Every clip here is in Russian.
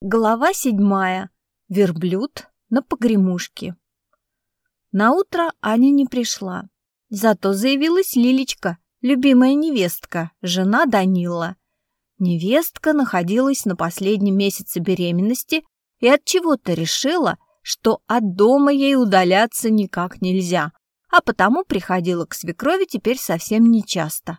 Глава седьмая. Верблюд на погремушке. На утро Аня не пришла. Зато заявилась Лилечка, любимая невестка, жена Данила. Невестка находилась на последнем месяце беременности и от чего-то решила, что от дома ей удаляться никак нельзя, а потому приходила к свекрови теперь совсем нечасто.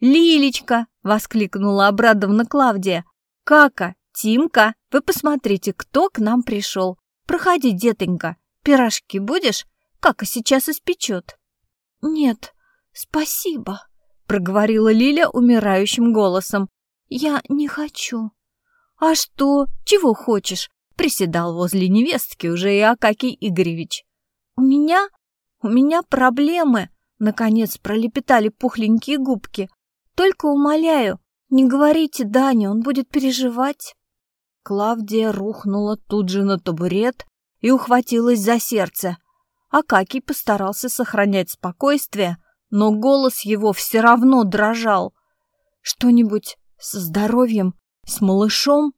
«Лилечка!» — воскликнула обрадованно Клавдия. «Кака, «Тимка, вы посмотрите, кто к нам пришел. Проходи, детонька. Пирожки будешь? Как и сейчас испечет». «Нет, спасибо», — проговорила Лиля умирающим голосом. «Я не хочу». «А что? Чего хочешь?» — приседал возле невестки уже и Акакий Игоревич. «У меня... у меня проблемы», — наконец пролепетали пухленькие губки. «Только умоляю, не говорите Дане, он будет переживать». Клавдия рухнула тут же на табурет и ухватилась за сердце. Акакий постарался сохранять спокойствие, но голос его все равно дрожал. «Что-нибудь со здоровьем, с малышом?»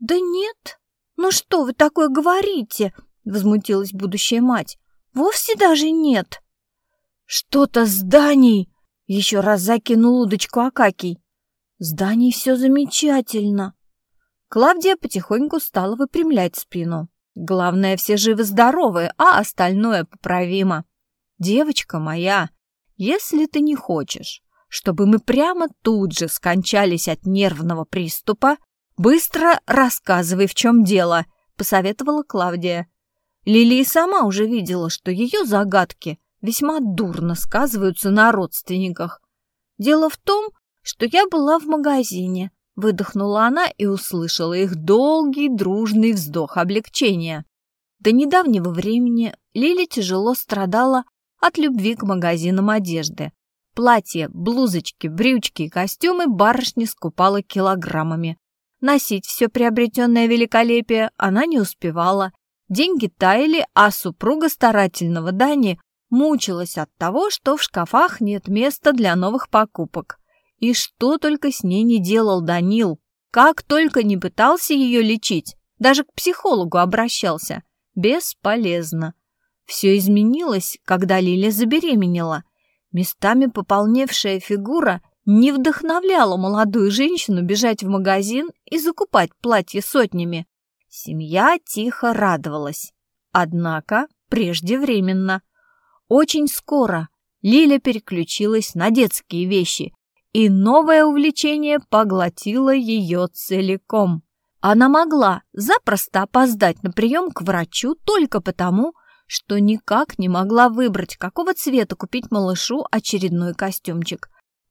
«Да нет. Ну что вы такое говорите?» — возмутилась будущая мать. «Вовсе даже нет». «Что-то с Даней!» — еще раз закинул удочку Акакий. «С Даней все замечательно. Клавдия потихоньку стала выпрямлять спину. Главное, все живы-здоровы, а остальное поправимо. Девочка моя, если ты не хочешь, чтобы мы прямо тут же скончались от нервного приступа, быстро рассказывай, в чем дело, посоветовала Клавдия. Лилия сама уже видела, что ее загадки весьма дурно сказываются на родственниках. Дело в том, что я была в магазине, Выдохнула она и услышала их долгий дружный вздох облегчения. До недавнего времени Лили тяжело страдала от любви к магазинам одежды. Платья, блузочки, брючки и костюмы барышня скупала килограммами. Носить все приобретенное великолепие она не успевала. Деньги таяли, а супруга старательного Дани мучилась от того, что в шкафах нет места для новых покупок. И что только с ней не делал Данил, как только не пытался ее лечить, даже к психологу обращался. Бесполезно. Все изменилось, когда Лиля забеременела. Местами пополневшая фигура не вдохновляла молодую женщину бежать в магазин и закупать платье сотнями. Семья тихо радовалась. Однако преждевременно. Очень скоро Лиля переключилась на детские вещи и новое увлечение поглотило ее целиком. Она могла запросто опоздать на прием к врачу только потому, что никак не могла выбрать, какого цвета купить малышу очередной костюмчик.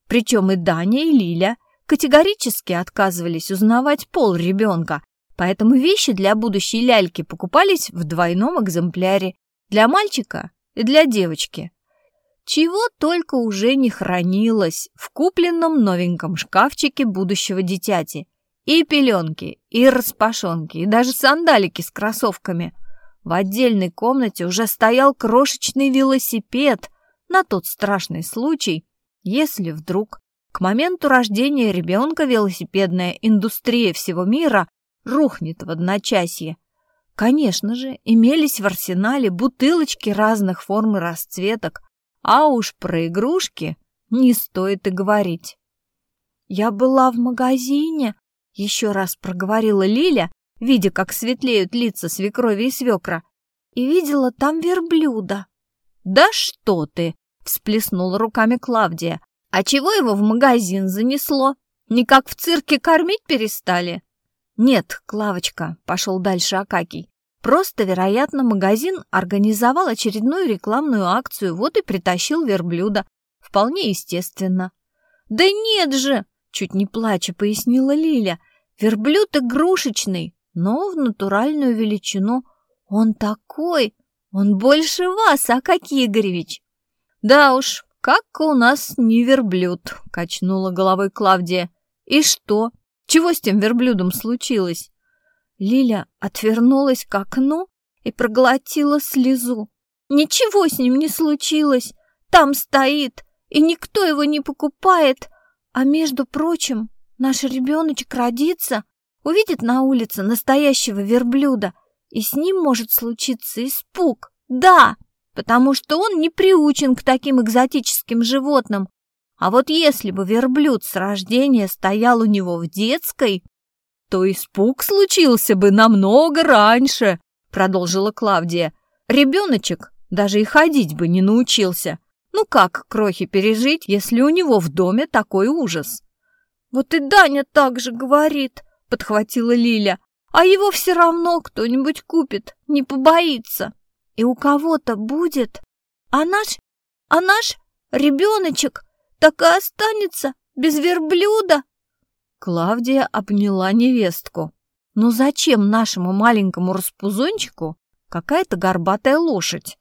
Причем и Даня, и Лиля категорически отказывались узнавать пол ребенка, поэтому вещи для будущей ляльки покупались в двойном экземпляре для мальчика и для девочки. Чего только уже не хранилось в купленном новеньком шкафчике будущего дитяти. И пеленки, и распашонки, и даже сандалики с кроссовками. В отдельной комнате уже стоял крошечный велосипед на тот страшный случай, если вдруг к моменту рождения ребенка велосипедная индустрия всего мира рухнет в одночасье. Конечно же, имелись в арсенале бутылочки разных форм и расцветок, а уж про игрушки не стоит и говорить. «Я была в магазине», — еще раз проговорила Лиля, видя, как светлеют лица свекрови и свекра, и видела там верблюда. «Да что ты!» — всплеснула руками Клавдия. «А чего его в магазин занесло? Никак в цирке кормить перестали?» «Нет, Клавочка», — пошел дальше Акакий. Просто, вероятно, магазин организовал очередную рекламную акцию, вот и притащил верблюда. Вполне естественно. «Да нет же!» — чуть не плача пояснила Лиля. «Верблюд игрушечный, но в натуральную величину. Он такой! Он больше вас, Акакий Игоревич!» «Да уж, как у нас не верблюд!» — качнула головой Клавдия. «И что? Чего с тем верблюдом случилось?» Лиля отвернулась к окну и проглотила слезу. Ничего с ним не случилось. Там стоит, и никто его не покупает. А между прочим, наш ребеночек родится увидит на улице настоящего верблюда, и с ним может случиться испуг. Да, потому что он не приучен к таким экзотическим животным. А вот если бы верблюд с рождения стоял у него в детской, то испуг случился бы намного раньше, продолжила Клавдия. Ребеночек даже и ходить бы не научился. Ну как крохи пережить, если у него в доме такой ужас? Вот и Даня так же говорит, подхватила Лиля. А его все равно кто-нибудь купит, не побоится. И у кого-то будет. А наш, а наш ребеночек так и останется без верблюда. Клавдия обняла невестку. Но зачем нашему маленькому распузончику какая-то горбатая лошадь?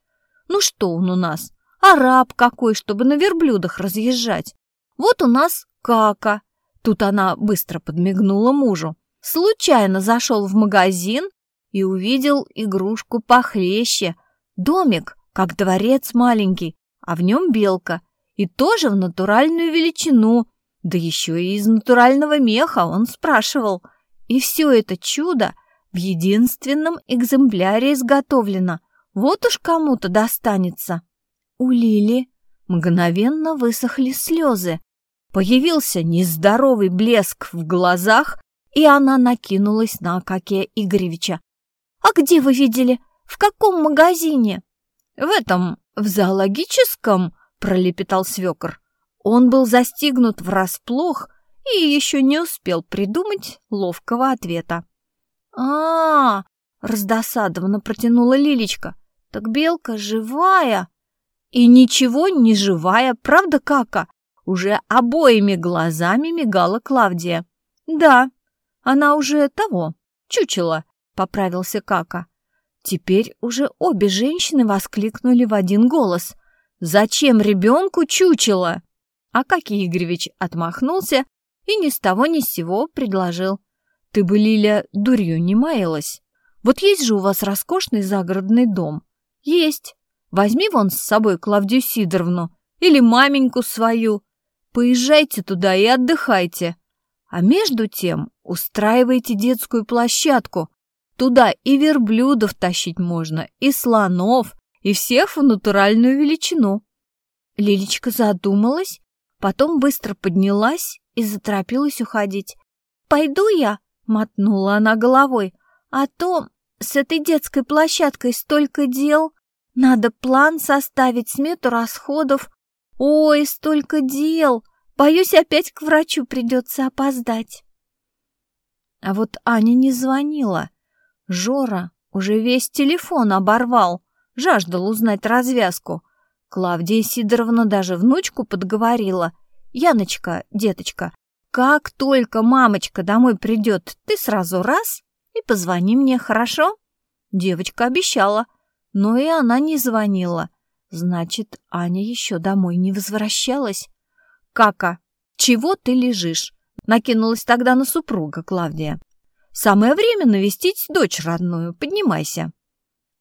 Ну что он у нас? Араб какой, чтобы на верблюдах разъезжать. Вот у нас кака. Тут она быстро подмигнула мужу. Случайно зашел в магазин и увидел игрушку похлеще. Домик, как дворец маленький, а в нем белка. И тоже в натуральную величину, да еще и из натурального меха, он спрашивал. И все это чудо в единственном экземпляре изготовлено. Вот уж кому-то достанется. У Лили мгновенно высохли слезы. Появился нездоровый блеск в глазах, и она накинулась на Акакия Игоревича. «А где вы видели? В каком магазине?» «В этом, в зоологическом», — пролепетал свекор. Он был застигнут врасплох и еще не успел придумать ловкого ответа. а, -а, -а раздосадованно протянула Лилечка. «Так белка живая!» «И ничего не живая, правда, Кака?» Уже обоими глазами мигала Клавдия. «Да, она уже того, чучела», — поправился Кака. Теперь уже обе женщины воскликнули в один голос. «Зачем ребенку чучело?» Акакий Игоревич отмахнулся и ни с того ни с сего предложил. «Ты бы, Лиля, дурью не маялась. Вот есть же у вас роскошный загородный дом. Есть. Возьми вон с собой Клавдию Сидоровну или маменьку свою. Поезжайте туда и отдыхайте. А между тем устраивайте детскую площадку. Туда и верблюдов тащить можно, и слонов, и всех в натуральную величину. Лилечка задумалась, потом быстро поднялась и заторопилась уходить. «Пойду я», — мотнула она головой, — «а то с этой детской площадкой столько дел». Надо план составить, смету расходов. Ой, столько дел! Боюсь, опять к врачу придется опоздать. А вот Аня не звонила. Жора уже весь телефон оборвал, жаждал узнать развязку. Клавдия Сидоровна даже внучку подговорила. «Яночка, деточка, как только мамочка домой придет, ты сразу раз и позвони мне, хорошо?» Девочка обещала — но и она не звонила. Значит, Аня еще домой не возвращалась. «Кака, чего ты лежишь?» Накинулась тогда на супруга Клавдия. «Самое время навестить дочь родную. Поднимайся».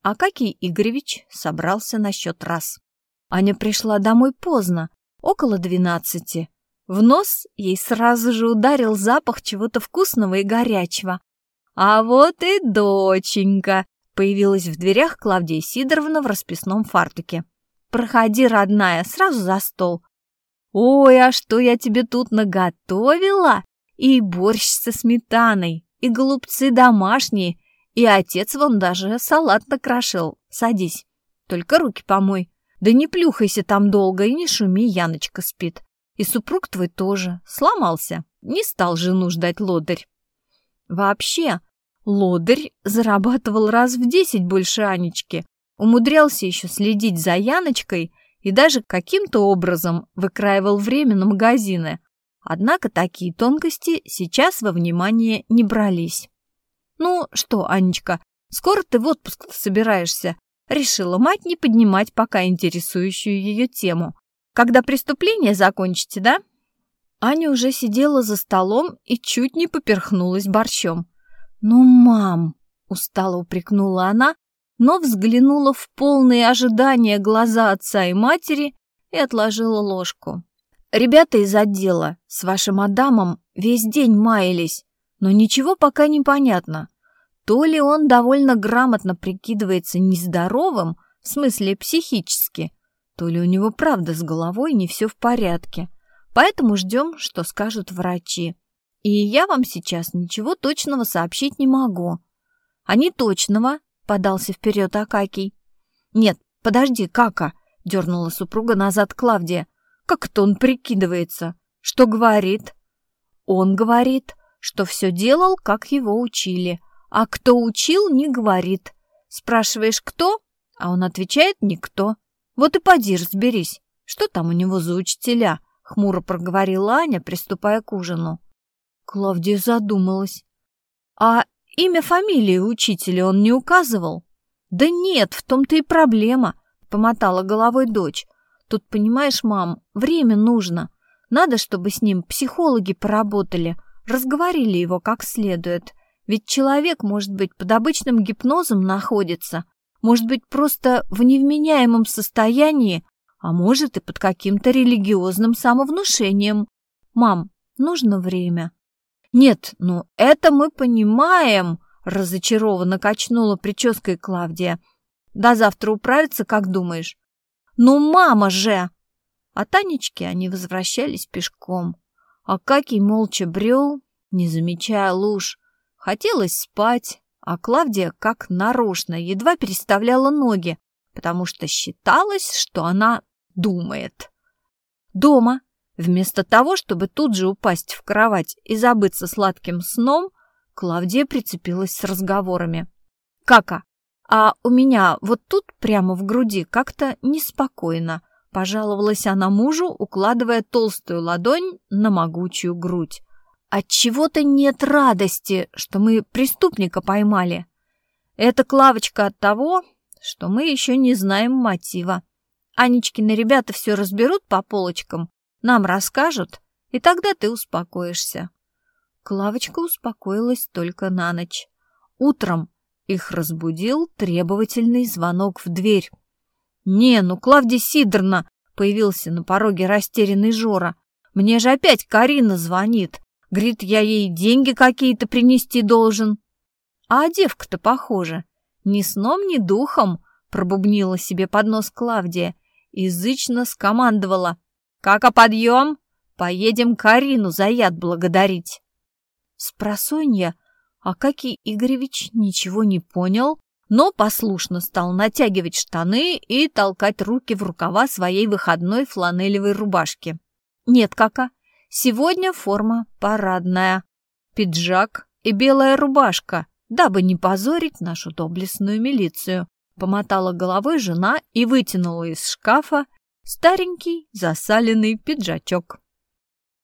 А Акакий Игоревич собрался на счет раз. Аня пришла домой поздно, около двенадцати. В нос ей сразу же ударил запах чего-то вкусного и горячего. «А вот и доченька!» Появилась в дверях Клавдия Сидоровна в расписном фартуке. «Проходи, родная, сразу за стол». «Ой, а что я тебе тут наготовила? И борщ со сметаной, и голубцы домашние, и отец вон даже салат накрошил. Садись, только руки помой. Да не плюхайся там долго и не шуми, Яночка спит. И супруг твой тоже сломался, не стал жену ждать лодырь. Вообще, Лодырь зарабатывал раз в десять больше Анечки, умудрялся еще следить за Яночкой и даже каким-то образом выкраивал время на магазины. Однако такие тонкости сейчас во внимание не брались. «Ну что, Анечка, скоро ты в отпуск собираешься?» Решила мать не поднимать пока интересующую ее тему. «Когда преступление закончите, да?» Аня уже сидела за столом и чуть не поперхнулась борщом. «Ну, мам!» — устало упрекнула она, но взглянула в полные ожидания глаза отца и матери и отложила ложку. «Ребята из отдела с вашим Адамом весь день маялись. Но ничего пока не понятно. То ли он довольно грамотно прикидывается нездоровым, в смысле психически, то ли у него правда с головой не все в порядке. Поэтому ждем, что скажут врачи. И я вам сейчас ничего точного сообщить не могу. А не точного, подался вперед Акакий. Нет, подожди, Кака, дернула супруга назад Клавдия. Как это он прикидывается? Что говорит? Он говорит, что все делал, как его учили. А кто учил, не говорит. Спрашиваешь, кто? А он отвечает, никто. Вот и поди разберись, что там у него за учителя, хмуро проговорила Аня, приступая к ужину. Клавдия задумалась. А имя фамилии учителя он не указывал? Да нет, в том-то и проблема, помотала головой дочь. Тут, понимаешь, мам, время нужно. Надо, чтобы с ним психологи поработали, разговорили его как следует. Ведь человек, может быть, под обычным гипнозом находится, может быть, просто в невменяемом состоянии, а может и под каким-то религиозным самовнушением. Мам, нужно время. Нет, ну это мы понимаем, разочарованно качнула прической Клавдия. До завтра управиться, как думаешь? Ну, мама же! А Танечки они возвращались пешком. А Какий молча брел, не замечая луж. Хотелось спать, а Клавдия, как нарочно, едва переставляла ноги, потому что считалось, что она думает. Дома, вместо того, чтобы тут же упасть в кровать и забыться сладким сном, Клавдия прицепилась с разговорами. «Кака, а у меня вот тут прямо в груди как-то неспокойно», пожаловалась она мужу, укладывая толстую ладонь на могучую грудь. От чего-то нет радости, что мы преступника поймали. Это Клавочка от того, что мы еще не знаем мотива. Анечкины ребята все разберут по полочкам, нам расскажут, и тогда ты успокоишься. Клавочка успокоилась только на ночь. Утром их разбудил требовательный звонок в дверь. «Не, ну, Клавдия Сидоровна!» — появился на пороге растерянный Жора. «Мне же опять Карина звонит. Говорит, я ей деньги какие-то принести должен. А девка-то похожа. Ни сном, ни духом, пробубнила себе под нос Клавдия. Язычно скомандовала. Как о подъем? Поедем Карину за яд благодарить. Спросонья Акакий Игоревич ничего не понял, но послушно стал натягивать штаны и толкать руки в рукава своей выходной фланелевой рубашки. «Нет, кака, Сегодня форма парадная. Пиджак и белая рубашка, дабы не позорить нашу доблестную милицию. Помотала головой жена и вытянула из шкафа старенький засаленный пиджачок.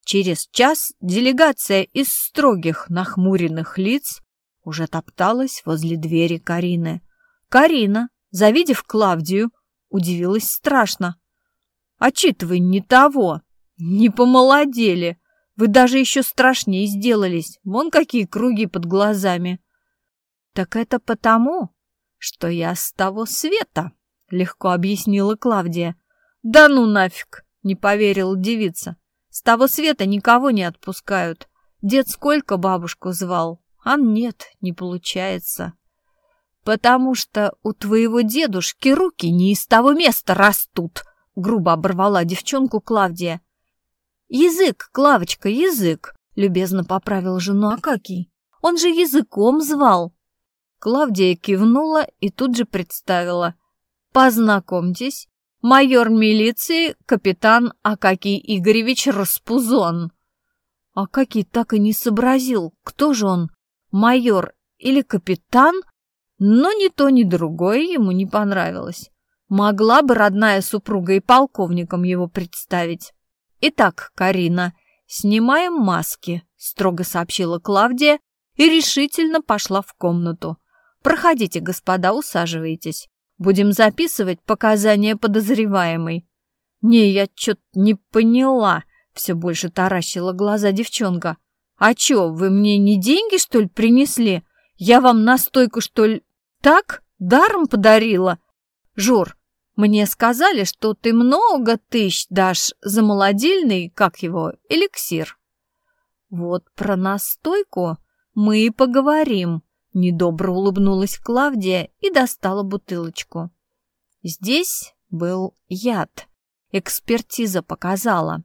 Через час делегация из строгих нахмуренных лиц уже топталась возле двери Карины. Карина, завидев Клавдию, удивилась страшно. «Отчитывай не того!» «Не помолодели. Вы даже еще страшнее сделались. Вон какие круги под глазами». «Так это потому, что я с того света», — легко объяснила Клавдия. «Да ну нафиг!» — не поверила девица. «С того света никого не отпускают. Дед сколько бабушку звал, а нет, не получается». «Потому что у твоего дедушки руки не из того места растут», — грубо оборвала девчонку Клавдия. «Язык, Клавочка, язык!» — любезно поправил жену Акакий. «Он же языком звал!» Клавдия кивнула и тут же представила. «Познакомьтесь, майор милиции, капитан Акакий Игоревич Распузон». Акакий так и не сообразил, кто же он, майор или капитан, но ни то, ни другое ему не понравилось. Могла бы родная супруга и полковником его представить. «Итак, Карина, снимаем маски», — строго сообщила Клавдия и решительно пошла в комнату. «Проходите, господа, усаживайтесь. Будем записывать показания подозреваемой». «Не, я что-то не поняла», — все больше таращила глаза девчонка. «А чё, вы мне не деньги, что ли, принесли? Я вам настойку, что ли, так, даром подарила?» «Жор, мне сказали, что ты много тысяч дашь за молодильный, как его, эликсир. Вот про настойку мы и поговорим», — недобро улыбнулась Клавдия и достала бутылочку. Здесь был яд. Экспертиза показала.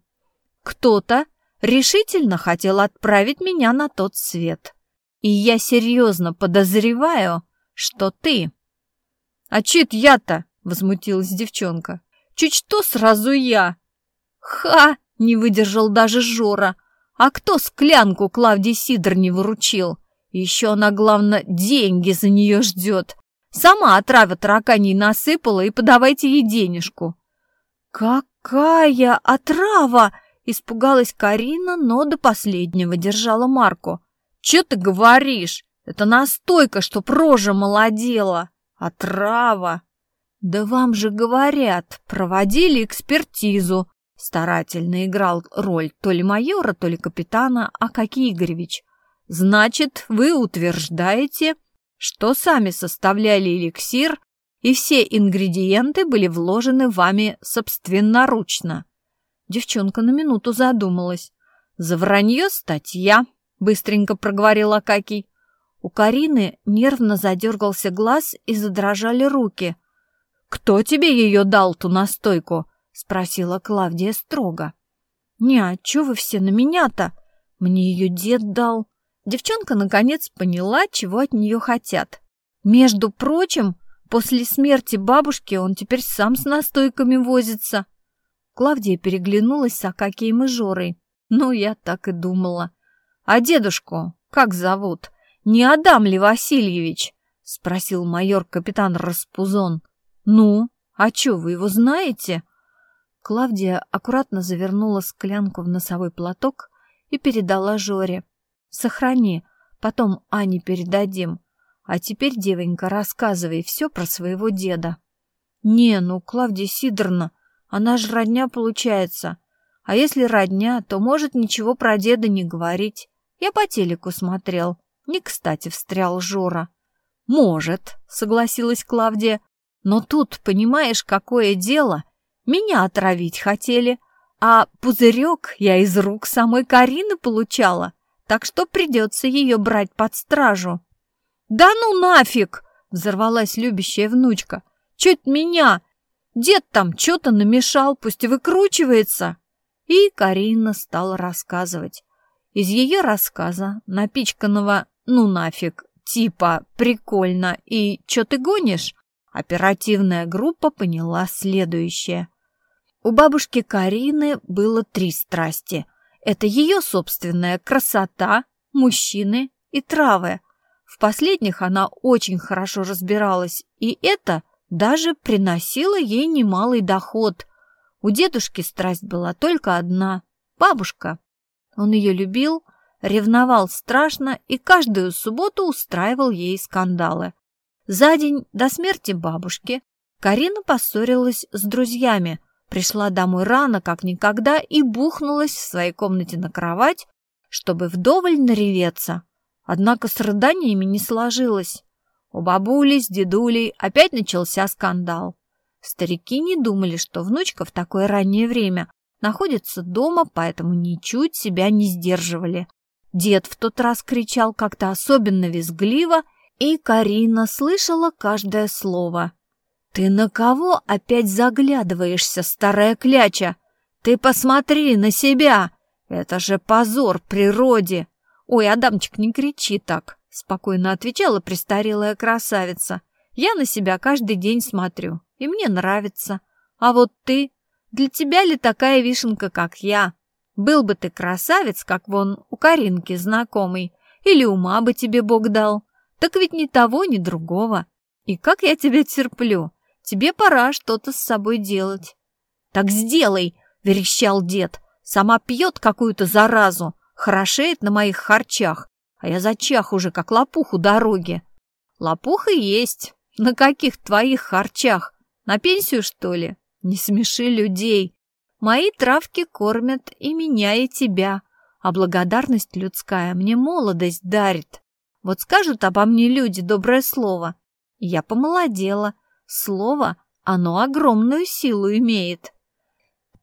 Кто-то решительно хотел отправить меня на тот свет. И я серьезно подозреваю, что ты. «А чит я-то?» — возмутилась девчонка. «Чуть что сразу я!» «Ха!» — не выдержал даже Жора. «А кто склянку Клавдии Сидор не выручил? Еще она, главное, деньги за нее ждет. Сама отравя тараканей насыпала и подавайте ей денежку». «Какая отрава!» — испугалась Карина, но до последнего держала марку. «Че ты говоришь? Это настойка, чтоб рожа молодела. Отрава!» «Да вам же говорят, проводили экспертизу», Старательно играл роль то ли майора, то ли капитана Акаки Игоревич. «Значит, вы утверждаете, что сами составляли эликсир, и все ингредиенты были вложены вами собственноручно?» Девчонка на минуту задумалась. «За вранье статья», — быстренько проговорил Акакий. У Карины нервно задергался глаз и задрожали руки. «Кто тебе ее дал, ту настойку?» — спросила Клавдия строго. «Не, а чё вы все на меня-то? Мне ее дед дал». Девчонка наконец поняла, чего от нее хотят. Между прочим, после смерти бабушки он теперь сам с настойками возится. Клавдия переглянулась с Акакием и Жорой. Ну, я так и думала. «А дедушку как зовут? Не Адам ли Васильевич?» — спросил майор-капитан Распузон. «Ну, а чё, вы его знаете?» Клавдия аккуратно завернула склянку в носовой платок и передала Жоре. «Сохрани, потом Ане передадим. А теперь, девонька, рассказывай все про своего деда». «Не, ну, Клавдия Сидоровна, она же родня получается. А если родня, то может ничего про деда не говорить. Я по телеку смотрел. Не кстати встрял Жора». «Может», — согласилась Клавдия. «Но тут, понимаешь, какое дело? Меня отравить хотели, а пузырек я из рук самой Карины получала, так что придется ее брать под стражу. «Да ну нафиг!» — взорвалась любящая внучка. «Чуть меня! Дед там что-то намешал, пусть выкручивается!» И Карина стала рассказывать. Из ее рассказа, напичканного «ну нафиг», типа «прикольно» и «чё ты гонишь?», оперативная группа поняла следующее. У бабушки Карины было три страсти. Это ее собственная красота, мужчины и травы. В последних она очень хорошо разбиралась, и это даже приносило ей немалый доход. У дедушки страсть была только одна – бабушка. Он ее любил, ревновал страшно и каждую субботу устраивал ей скандалы. За день до смерти бабушки Карина поссорилась с друзьями – Пришла домой рано, как никогда, и бухнулась в своей комнате на кровать, чтобы вдоволь нареветься. Однако с рыданиями не сложилось. У бабули с дедулей опять начался скандал. Старики не думали, что внучка в такое раннее время находится дома, поэтому ничуть себя не сдерживали. Дед в тот раз кричал как-то особенно визгливо, и Карина слышала каждое слово. «Ты на кого опять заглядываешься, старая кляча? Ты посмотри на себя! Это же позор природе!» «Ой, Адамчик, не кричи так!» — спокойно отвечала престарелая красавица. «Я на себя каждый день смотрю, и мне нравится. А вот ты? Для тебя ли такая вишенка, как я? Был бы ты красавец, как вон у Каринки знакомый, или ума бы тебе Бог дал. Так ведь ни того, ни другого. И как я тебя терплю!» Тебе пора что-то с собой делать». «Так сделай!» — верещал дед. «Сама пьет какую-то заразу, хорошеет на моих харчах, а я зачах уже, как лопух у дороги». «Лопуха есть. На каких твоих харчах? На пенсию, что ли? Не смеши людей. Мои травки кормят и меня, и тебя, а благодарность людская мне молодость дарит. Вот скажут обо мне люди доброе слово. Я помолодела, Слово, оно огромную силу имеет.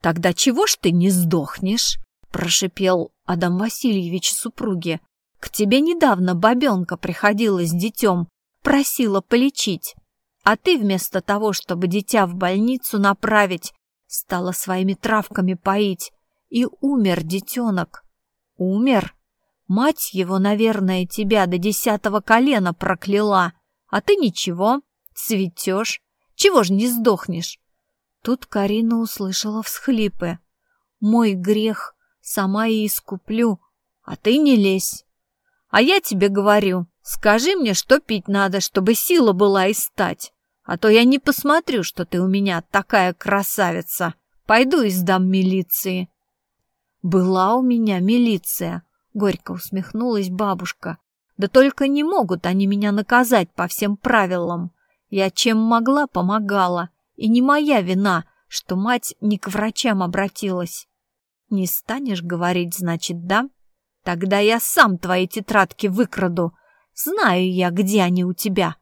«Тогда чего ж ты не сдохнешь?» – прошипел Адам Васильевич супруге. К тебе недавно бабенка приходила с детем, просила полечить. А ты вместо того, чтобы дитя в больницу направить, стала своими травками поить. И умер детенок. Умер. Мать его, наверное, тебя до десятого колена прокляла. А ты ничего, цветешь. Чего ж не сдохнешь? Тут Карина услышала всхлипы. Мой грех сама и искуплю, а ты не лезь. А я тебе говорю, скажи мне, что пить надо, чтобы сила была и стать. А то я не посмотрю, что ты у меня такая красавица. Пойду и сдам милиции. Была у меня милиция, горько усмехнулась бабушка. Да только не могут они меня наказать по всем правилам. Я чем могла, помогала. И не моя вина, что мать не к врачам обратилась. Не станешь говорить, значит, да? Тогда я сам твои тетрадки выкраду. Знаю я, где они у тебя.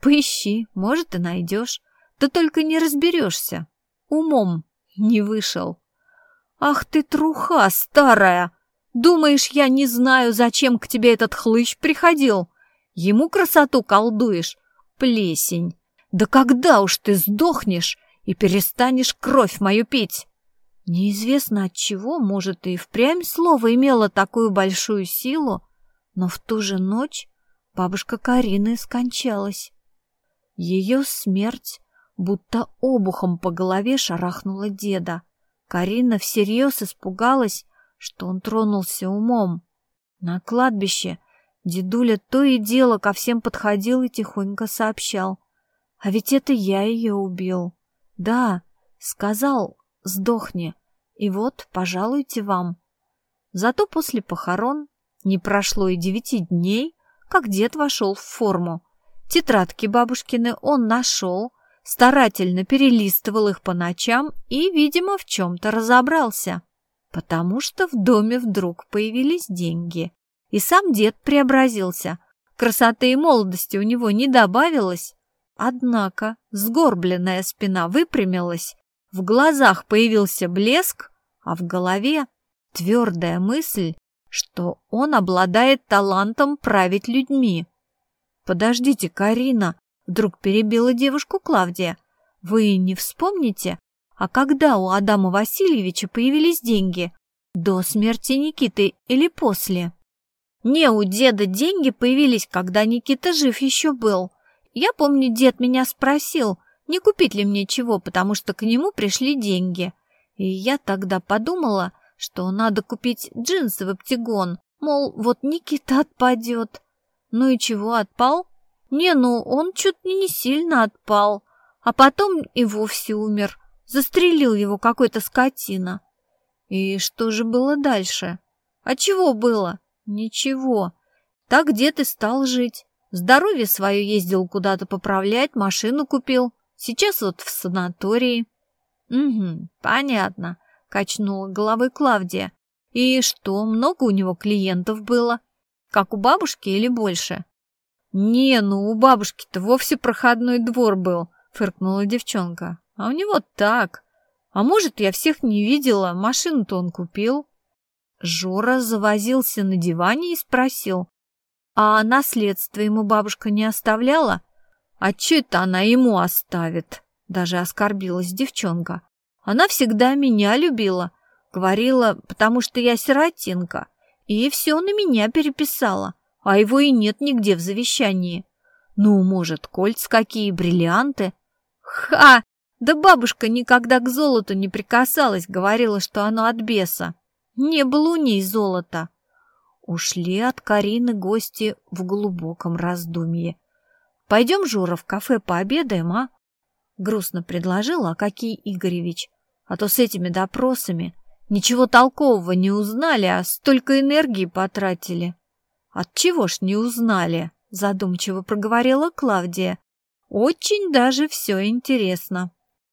Поищи, может, и найдешь. Да только не разберешься. Умом не вышел. Ах ты труха старая! Думаешь, я не знаю, зачем к тебе этот хлыщ приходил? Ему красоту колдуешь? Плесень! Да когда уж ты сдохнешь и перестанешь кровь мою пить? Неизвестно от чего, может, и впрямь слово имело такую большую силу, но в ту же ночь бабушка Карины скончалась. Ее смерть будто обухом по голове шарахнула деда. Карина всерьез испугалась, что он тронулся умом. На кладбище дедуля то и дело ко всем подходил и тихонько сообщал. А ведь это я ее убил. Да, сказал, сдохни. И вот, пожалуйте вам. Зато после похорон не прошло и девяти дней, как дед вошел в форму. Тетрадки бабушкины он нашел, старательно перелистывал их по ночам и, видимо, в чем-то разобрался. Потому что в доме вдруг появились деньги. И сам дед преобразился. Красоты и молодости у него не добавилось. Однако сгорбленная спина выпрямилась, в глазах появился блеск, а в голове твердая мысль, что он обладает талантом править людьми. «Подождите, Карина!» — вдруг перебила девушку Клавдия. «Вы не вспомните, а когда у Адама Васильевича появились деньги? До смерти Никиты или после?» «Не, у деда деньги появились, когда Никита жив еще был. Я помню, дед меня спросил, не купить ли мне чего, потому что к нему пришли деньги. И я тогда подумала, что надо купить джинсы в оптигон, мол, вот Никита отпадет. Ну и чего, отпал? Не, ну он чуть не сильно отпал, а потом и вовсе умер. Застрелил его какой-то скотина. И что же было дальше? А чего было? Ничего. Так дед и стал жить. Здоровье свое ездил куда-то поправлять, машину купил. Сейчас вот в санатории. Угу, понятно, качнула головой Клавдия. И что, много у него клиентов было? Как у бабушки или больше? Не, ну у бабушки-то вовсе проходной двор был, фыркнула девчонка. А у него так. А может, я всех не видела, машину-то он купил. Жора завозился на диване и спросил. А наследство ему бабушка не оставляла? А че это она ему оставит? Даже оскорбилась девчонка. Она всегда меня любила. Говорила, потому что я сиротинка. И все на меня переписала. А его и нет нигде в завещании. Ну, может, кольца какие, бриллианты? Ха! Да бабушка никогда к золоту не прикасалась, говорила, что оно от беса. Не было у ней золота. Ушли от Карины гости в глубоком раздумье. «Пойдем, Жора, в кафе пообедаем, а?» Грустно предложил Акакий Игоревич. «А то с этими допросами ничего толкового не узнали, а столько энергии потратили». «От чего ж не узнали?» Задумчиво проговорила Клавдия. «Очень даже все интересно.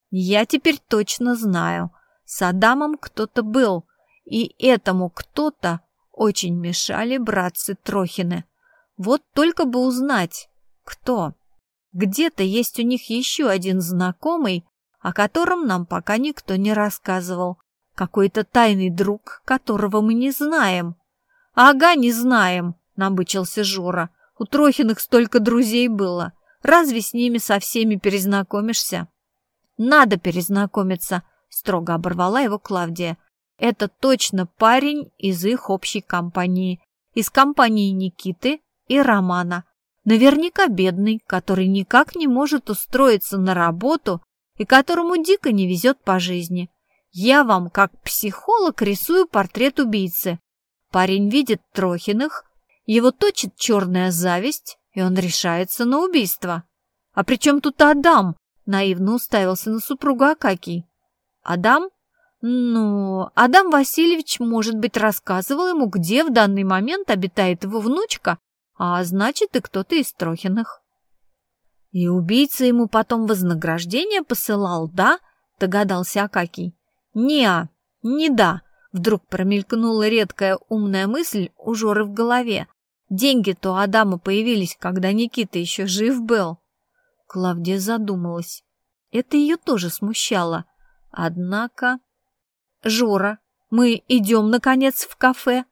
Я теперь точно знаю. С Адамом кто-то был, и этому кто-то очень мешали братцы Трохины. Вот только бы узнать, кто. Где-то есть у них еще один знакомый, о котором нам пока никто не рассказывал. Какой-то тайный друг, которого мы не знаем. Ага, не знаем, набычился Жора. «У Трохиных столько друзей было. Разве с ними со всеми перезнакомишься?» «Надо перезнакомиться», — строго оборвала его Клавдия. «Это точно парень из их общей компании. Из компании Никиты и Романа. Наверняка бедный, который никак не может устроиться на работу и которому дико не везет по жизни. Я вам, как психолог, рисую портрет убийцы. Парень видит Трохиных, его точит черная зависть, и он решается на убийство. А при чем тут Адам? Наивно уставился на супругу Акакий. Адам? Ну, Адам Васильевич, может быть, рассказывал ему, где в данный момент обитает его внучка, а значит и кто-то из Трохиных. И убийца ему потом вознаграждение посылал, да? Догадался Акакий. «Не, не да», — вдруг промелькнула редкая умная мысль у Жоры в голове. «Деньги-то у Адама появились, когда Никита еще жив был». Клавдия задумалась. Это ее тоже смущало. Однако... «Жора, мы идем, наконец, в кафе?»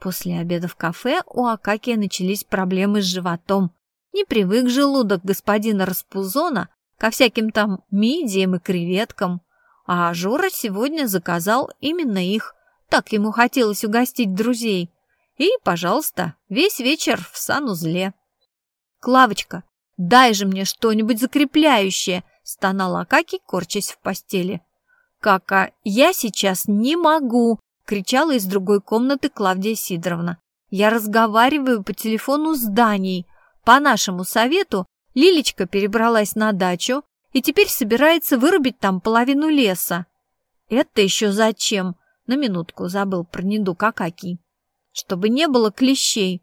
После обеда в кафе у Акакия начались проблемы с животом. Не привык желудок господина Распузона ко всяким там мидиям и креветкам. А Жора сегодня заказал именно их. Так ему хотелось угостить друзей. И, пожалуйста, весь вечер в санузле. «Клавочка, дай же мне что-нибудь закрепляющее!» — стонала Акаки, корчась в постели. «Кака, я сейчас не могу!» — кричала из другой комнаты Клавдия Сидоровна. «Я разговариваю по телефону с Даней. По нашему совету Лилечка перебралась на дачу, и теперь собирается вырубить там половину леса. Это еще зачем? На минутку забыл про недуг Акакий. Чтобы не было клещей.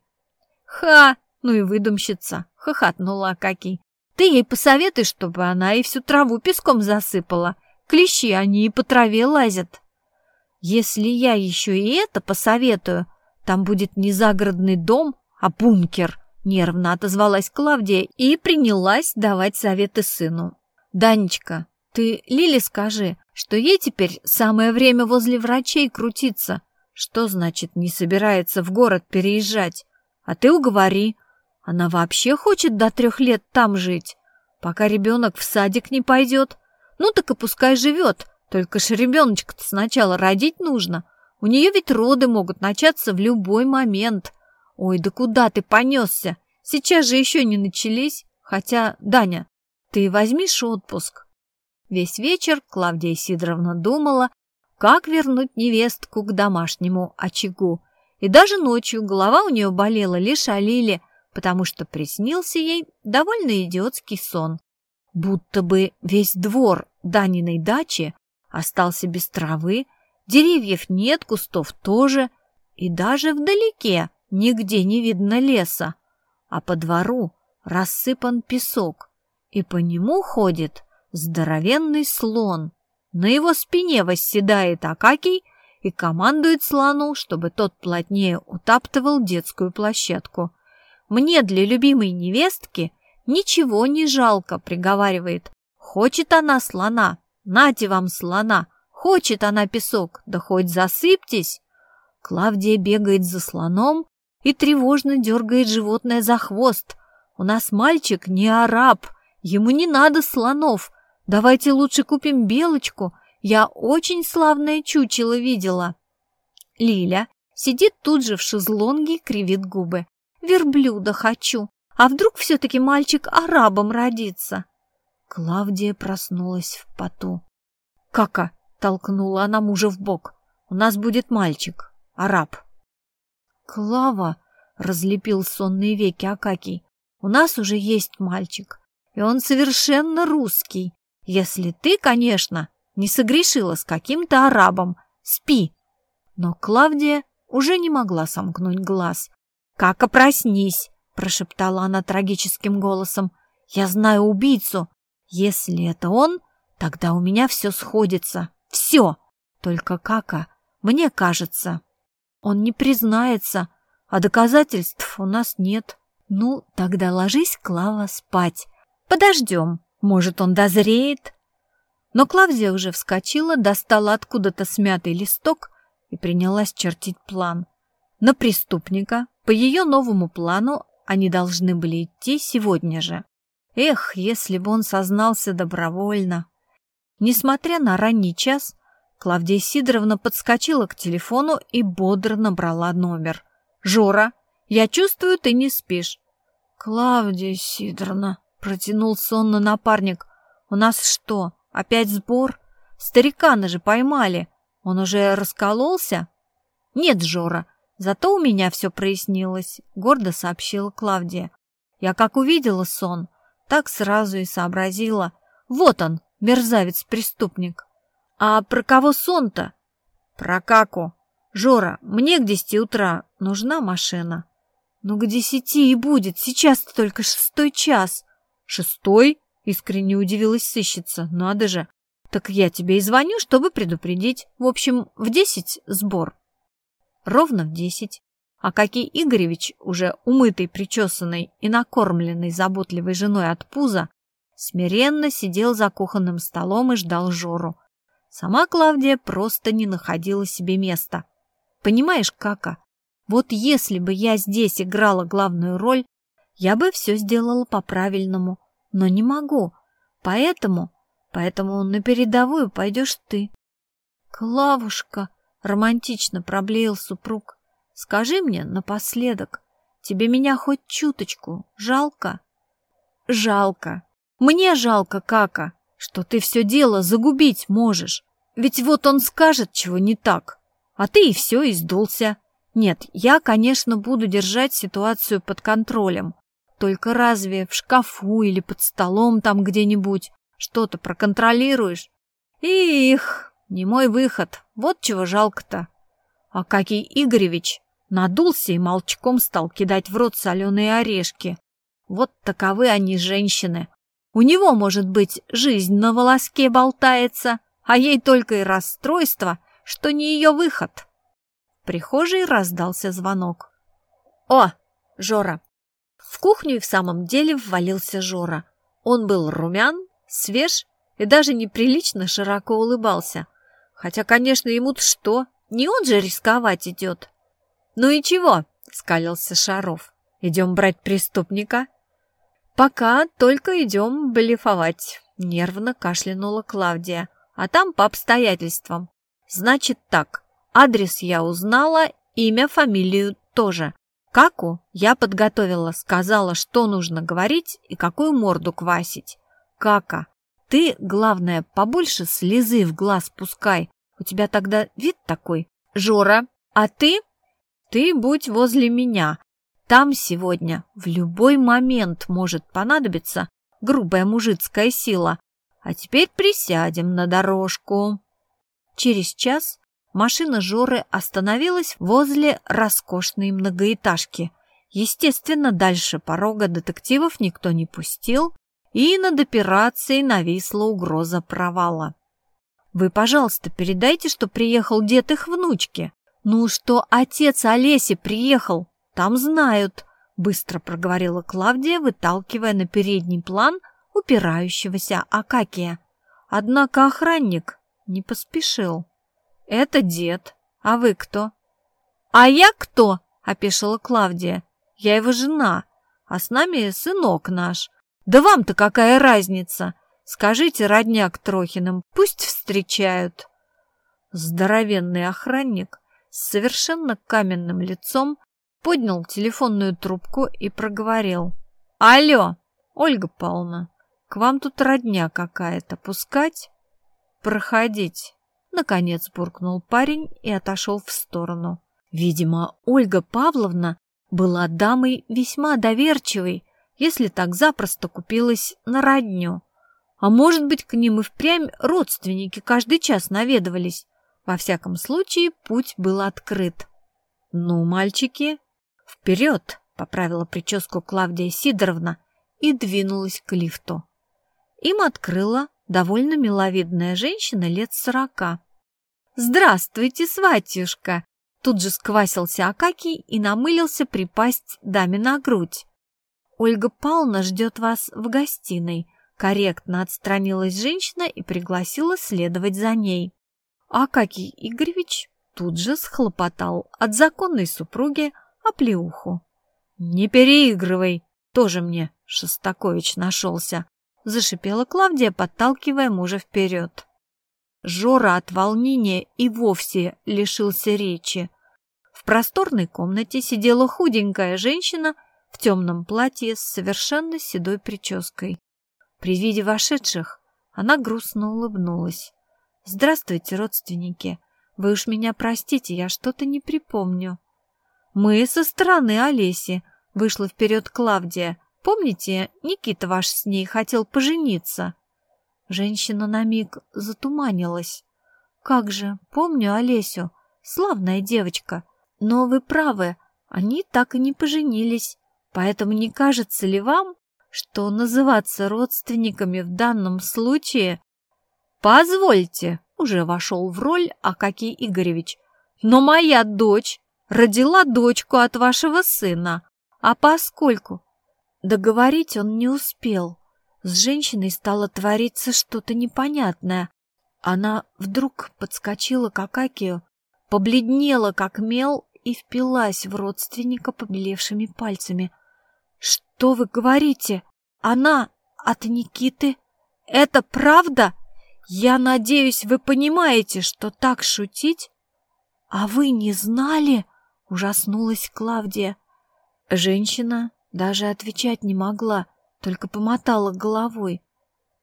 Ха! Ну и выдумщица, хохотнула Акакий. Ты ей посоветуй, чтобы она и всю траву песком засыпала. Клещи, они и по траве лазят. Если я еще и это посоветую, там будет не загородный дом, а бункер, нервно отозвалась Клавдия и принялась давать советы сыну. «Данечка, ты Лиле скажи, что ей теперь самое время возле врачей крутиться. Что значит не собирается в город переезжать? А ты уговори. Она вообще хочет до трех лет там жить, пока ребенок в садик не пойдет. Ну так и пускай живет, только ж ребеночка-то сначала родить нужно. У нее ведь роды могут начаться в любой момент. Ой, да куда ты понесся? Сейчас же еще не начались. Хотя, Даня, ты возьмешь отпуск. Весь вечер Клавдия Сидоровна думала, как вернуть невестку к домашнему очагу. И даже ночью голова у нее болела лишь о Лиле, потому что приснился ей довольно идиотский сон. Будто бы весь двор Даниной дачи остался без травы, деревьев нет, кустов тоже, и даже вдалеке нигде не видно леса, а по двору рассыпан песок, и по нему ходит здоровенный слон. На его спине восседает Акакий и командует слону, чтобы тот плотнее утаптывал детскую площадку. «Мне для любимой невестки ничего не жалко», — приговаривает. «Хочет она слона, нате вам слона, хочет она песок, да хоть засыпьтесь». Клавдия бегает за слоном и тревожно дергает животное за хвост. «У нас мальчик не араб», — Ему не надо слонов. Давайте лучше купим белочку. Я очень славное чучело видела. Лиля сидит тут же в шезлонге и кривит губы. Верблюда хочу. А вдруг все-таки мальчик арабом родится? Клавдия проснулась в поту. «Кака!» — толкнула она мужа в бок. «У нас будет мальчик, араб». «Клава!» — разлепил сонные веки Акакий. «У нас уже есть мальчик и он совершенно русский. Если ты, конечно, не согрешила с каким-то арабом, спи. Но Клавдия уже не могла сомкнуть глаз. «Как проснись!» – прошептала она трагическим голосом. «Я знаю убийцу. Если это он, тогда у меня все сходится. Все! Только Кака, мне кажется, он не признается, а доказательств у нас нет. Ну, тогда ложись, Клава, спать. Подождем, может, он дозреет. Но Клавдия уже вскочила, достала откуда-то смятый листок и принялась чертить план. На преступника, по ее новому плану, они должны были идти сегодня же. Эх, если бы он сознался добровольно. Несмотря на ранний час, Клавдия Сидоровна подскочила к телефону и бодро набрала номер. «Жора, я чувствую, ты не спишь». «Клавдия Сидоровна», — протянул сонно напарник, — «у нас что, опять сбор? Старикана же поймали. Он уже раскололся?» «Нет, Жора, зато у меня все прояснилось», — гордо сообщила Клавдия. «Я как увидела сон, так сразу и сообразила. Вот он, мерзавец-преступник». «А про кого сон-то?» «Про Каку. Жора, мне к десяти утра нужна машина». «Ну, к десяти и будет. Сейчас-то только шестой час». «Шестой?» — искренне удивилась сыщица. «Надо же. Так я тебе и звоню, чтобы предупредить. В общем, в десять сбор». Ровно в десять. Акакий Игоревич, уже умытый, причесанный и накормленный заботливой женой от пуза, смиренно сидел за кухонным столом и ждал Жору. Сама Клавдия просто не находила себе места. Понимаешь, Кака, вот если бы я здесь играла главную роль, я бы все сделала по-правильному, но не могу. Поэтому, поэтому на передовую пойдешь ты. Клавушка, романтично проблеял супруг, скажи мне напоследок, тебе меня хоть чуточку жалко? Жалко. Мне жалко, Кака что ты все дело загубить можешь. Ведь вот он скажет, чего не так, а ты и все, и сдулся. Нет, я, конечно, буду держать ситуацию под контролем. Только разве в шкафу или под столом там где-нибудь что-то проконтролируешь? Их, не мой выход, вот чего жалко-то. А Акакий Игоревич надулся и молчком стал кидать в рот соленые орешки. Вот таковы они, женщины. У него, может быть, жизнь на волоске болтается, а ей только и расстройство, что не ее выход. В прихожей раздался звонок. «О, Жора!» В кухню и в самом деле ввалился Жора. Он был румян, свеж и даже неприлично широко улыбался. Хотя, конечно, ему-то что? Не он же рисковать идет. «Ну и чего?» — скалился Шаров. «Идем брать преступника?» «Пока только идем блефовать», — нервно кашлянула Клавдия. «А там по обстоятельствам. Значит так, адрес я узнала, имя, фамилию тоже. Каку я подготовила, сказала, что нужно говорить и какую морду квасить. Кака, ты, главное, побольше слезы в глаз пускай. У тебя тогда вид такой. Жора, а ты? Ты будь возле меня, там сегодня в любой момент может понадобиться грубая мужицкая сила. А теперь присядем на дорожку. Через час машина Жоры остановилась возле роскошной многоэтажки. Естественно, дальше порога детективов никто не пустил, и над операцией нависла угроза провала. «Вы, пожалуйста, передайте, что приехал дед их внучки. Ну, что отец Олеси приехал, там знают», — быстро проговорила Клавдия, выталкивая на передний план упирающегося Акакия. Однако охранник не поспешил. «Это дед. А вы кто?» «А я кто?» — опешила Клавдия. «Я его жена, а с нами сынок наш. Да вам-то какая разница? Скажите родняк Трохиным, пусть встречают». Здоровенный охранник с совершенно каменным лицом поднял телефонную трубку и проговорил. «Алло, Ольга Павловна, к вам тут родня какая-то. Пускать?» «Проходить», — наконец буркнул парень и отошел в сторону. Видимо, Ольга Павловна была дамой весьма доверчивой, если так запросто купилась на родню. А может быть, к ним и впрямь родственники каждый час наведывались. Во всяком случае, путь был открыт. «Ну, мальчики, «Вперед!» — поправила прическу Клавдия Сидоровна и двинулась к лифту. Им открыла довольно миловидная женщина лет сорока. «Здравствуйте, сватюшка!» Тут же сквасился Акакий и намылился припасть даме на грудь. «Ольга Павловна ждет вас в гостиной», — корректно отстранилась женщина и пригласила следовать за ней. Акакий Игоревич тут же схлопотал от законной супруги оплеуху. «Не переигрывай, тоже мне Шостакович нашелся», — зашипела Клавдия, подталкивая мужа вперед. Жора от волнения и вовсе лишился речи. В просторной комнате сидела худенькая женщина в темном платье с совершенно седой прической. При виде вошедших она грустно улыбнулась. «Здравствуйте, родственники. Вы уж меня простите, я что-то не припомню». «Мы со стороны Олеси», — вышла вперед Клавдия. «Помните, Никита ваш с ней хотел пожениться?» Женщина на миг затуманилась. «Как же, помню Олесю, славная девочка. Но вы правы, они так и не поженились. Поэтому не кажется ли вам, что называться родственниками в данном случае... Позвольте, уже вошел в роль Акакий Игоревич, но моя дочь родила дочку от вашего сына, а поскольку... Договорить он не успел. С женщиной стало твориться что-то непонятное. Она вдруг подскочила к Акакию, побледнела, как мел, и впилась в родственника побелевшими пальцами. «Что вы говорите? Она от Никиты? Это правда? Я надеюсь, вы понимаете, что так шутить?» «А вы не знали?» — ужаснулась Клавдия. Женщина даже отвечать не могла, только помотала головой.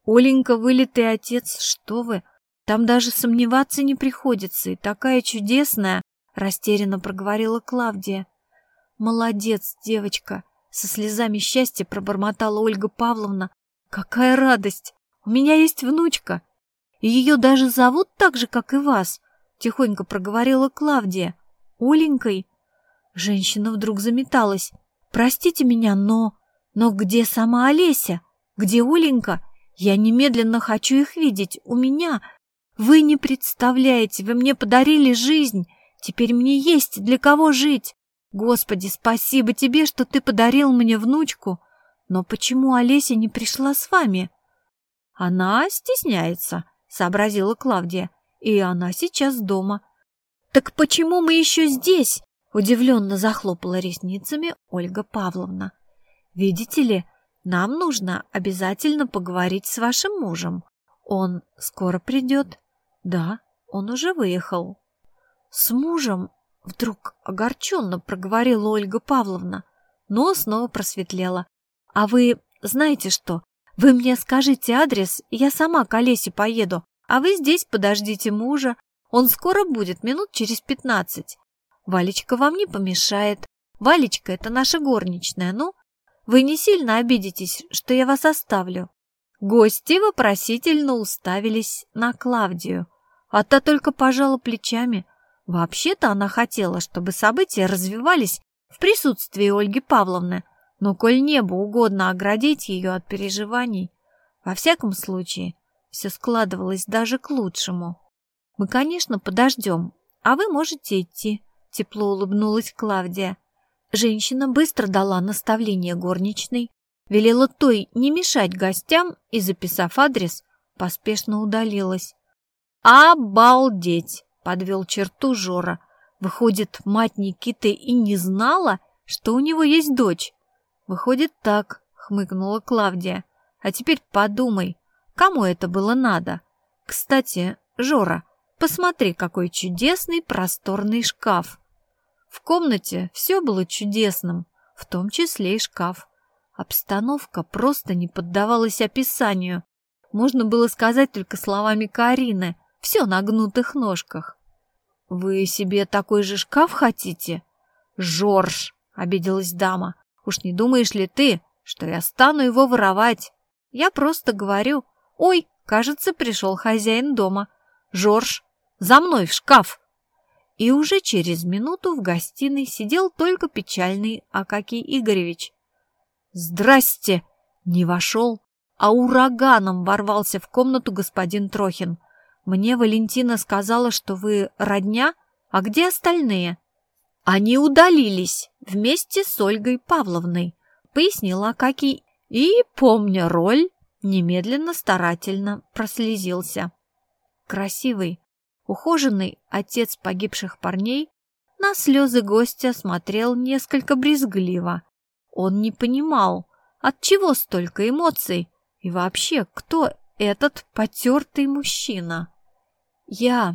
«Оленька, вылитый отец, что вы? Там даже сомневаться не приходится, и такая чудесная!» — растерянно проговорила Клавдия. «Молодец, девочка!» Со слезами счастья пробормотала Ольга Павловна. «Какая радость! У меня есть внучка! И ее даже зовут так же, как и вас!» Тихонько проговорила Клавдия. «Оленькой?» Женщина вдруг заметалась. «Простите меня, но... Но где сама Олеся? Где Оленька? Я немедленно хочу их видеть. У меня... Вы не представляете, вы мне подарили жизнь. Теперь мне есть для кого жить. Господи, спасибо тебе, что ты подарил мне внучку. Но почему Олеся не пришла с вами? Она стесняется, сообразила Клавдия. И она сейчас дома. Так почему мы еще здесь? Удивленно захлопала ресницами Ольга Павловна. Видите ли, нам нужно обязательно поговорить с вашим мужем. Он скоро придет. Да, он уже выехал. С мужем Вдруг огорченно проговорила Ольга Павловна, но снова просветлела. «А вы знаете что? Вы мне скажите адрес, я сама к Олесе поеду, а вы здесь подождите мужа. Он скоро будет, минут через пятнадцать. Валечка вам не помешает. Валечка — это наша горничная, ну? Вы не сильно обидитесь, что я вас оставлю?» Гости вопросительно уставились на Клавдию, а та только пожала плечами — Вообще-то она хотела, чтобы события развивались в присутствии Ольги Павловны, но коль небу угодно оградить ее от переживаний, во всяком случае, все складывалось даже к лучшему. «Мы, конечно, подождем, а вы можете идти», — тепло улыбнулась Клавдия. Женщина быстро дала наставление горничной, велела той не мешать гостям и, записав адрес, поспешно удалилась. «Обалдеть!» Подвел черту Жора. Выходит, мать Никиты и не знала, что у него есть дочь. Выходит так, хмыкнула Клавдия. А теперь подумай, кому это было надо? Кстати, Жора, посмотри, какой чудесный просторный шкаф. В комнате все было чудесным, в том числе и шкаф. Обстановка просто не поддавалась описанию. Можно было сказать только словами Карины, все на гнутых ножках. «Вы себе такой же шкаф хотите?» «Жорж!» — обиделась дама. «Уж не думаешь ли ты, что я стану его воровать? Я просто говорю, ой, кажется, пришел хозяин дома. Жорж, за мной в шкаф!» И уже через минуту в гостиной сидел только печальный Акакий Игоревич. «Здрасте!» — не вошел, а ураганом ворвался в комнату господин Трохин — мне Валентина сказала, что вы родня, а где остальные? Они удалились вместе с Ольгой Павловной, пояснила Акакий и, помня роль, немедленно старательно прослезился. Красивый, Ухоженный отец погибших парней на слезы гостя смотрел несколько брезгливо. Он не понимал, от чего столько эмоций и вообще, кто этот потертый мужчина. Я...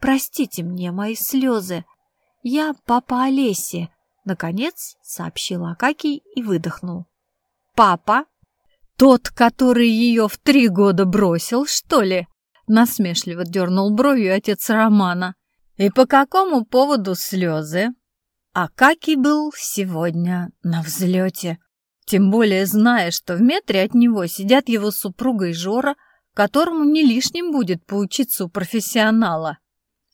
Простите мне мои слезы. Я папа Олеси, наконец сообщил Акакий и выдохнул. Папа? Тот, который ее в три года бросил, что ли? Насмешливо дернул бровью отец Романа. И по какому поводу слезы? Акакий был сегодня на взлете. Тем более зная, что в метре от него сидят его супруга и Жора, которому не лишним будет поучиться у профессионала.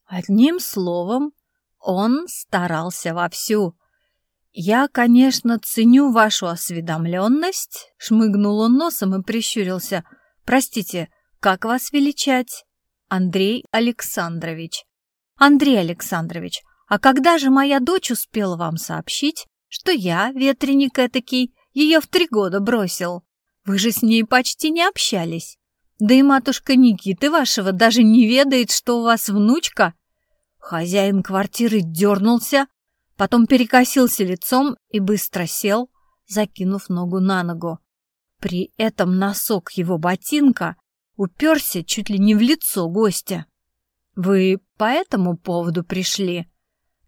Одним словом, он старался вовсю. «Я, конечно, ценю вашу осведомленность», — шмыгнул он носом и прищурился. «Простите, как вас величать?» «Андрей Александрович». «Андрей Александрович, а когда же моя дочь успела вам сообщить, что я, ветреник этакий, ее в три года бросил? Вы же с ней почти не общались. Да и матушка Никиты вашего даже не ведает, что у вас внучка». Хозяин квартиры дернулся, потом перекосился лицом и быстро сел, закинув ногу на ногу. При этом носок его ботинка уперся чуть ли не в лицо гостя. «Вы по этому поводу пришли?»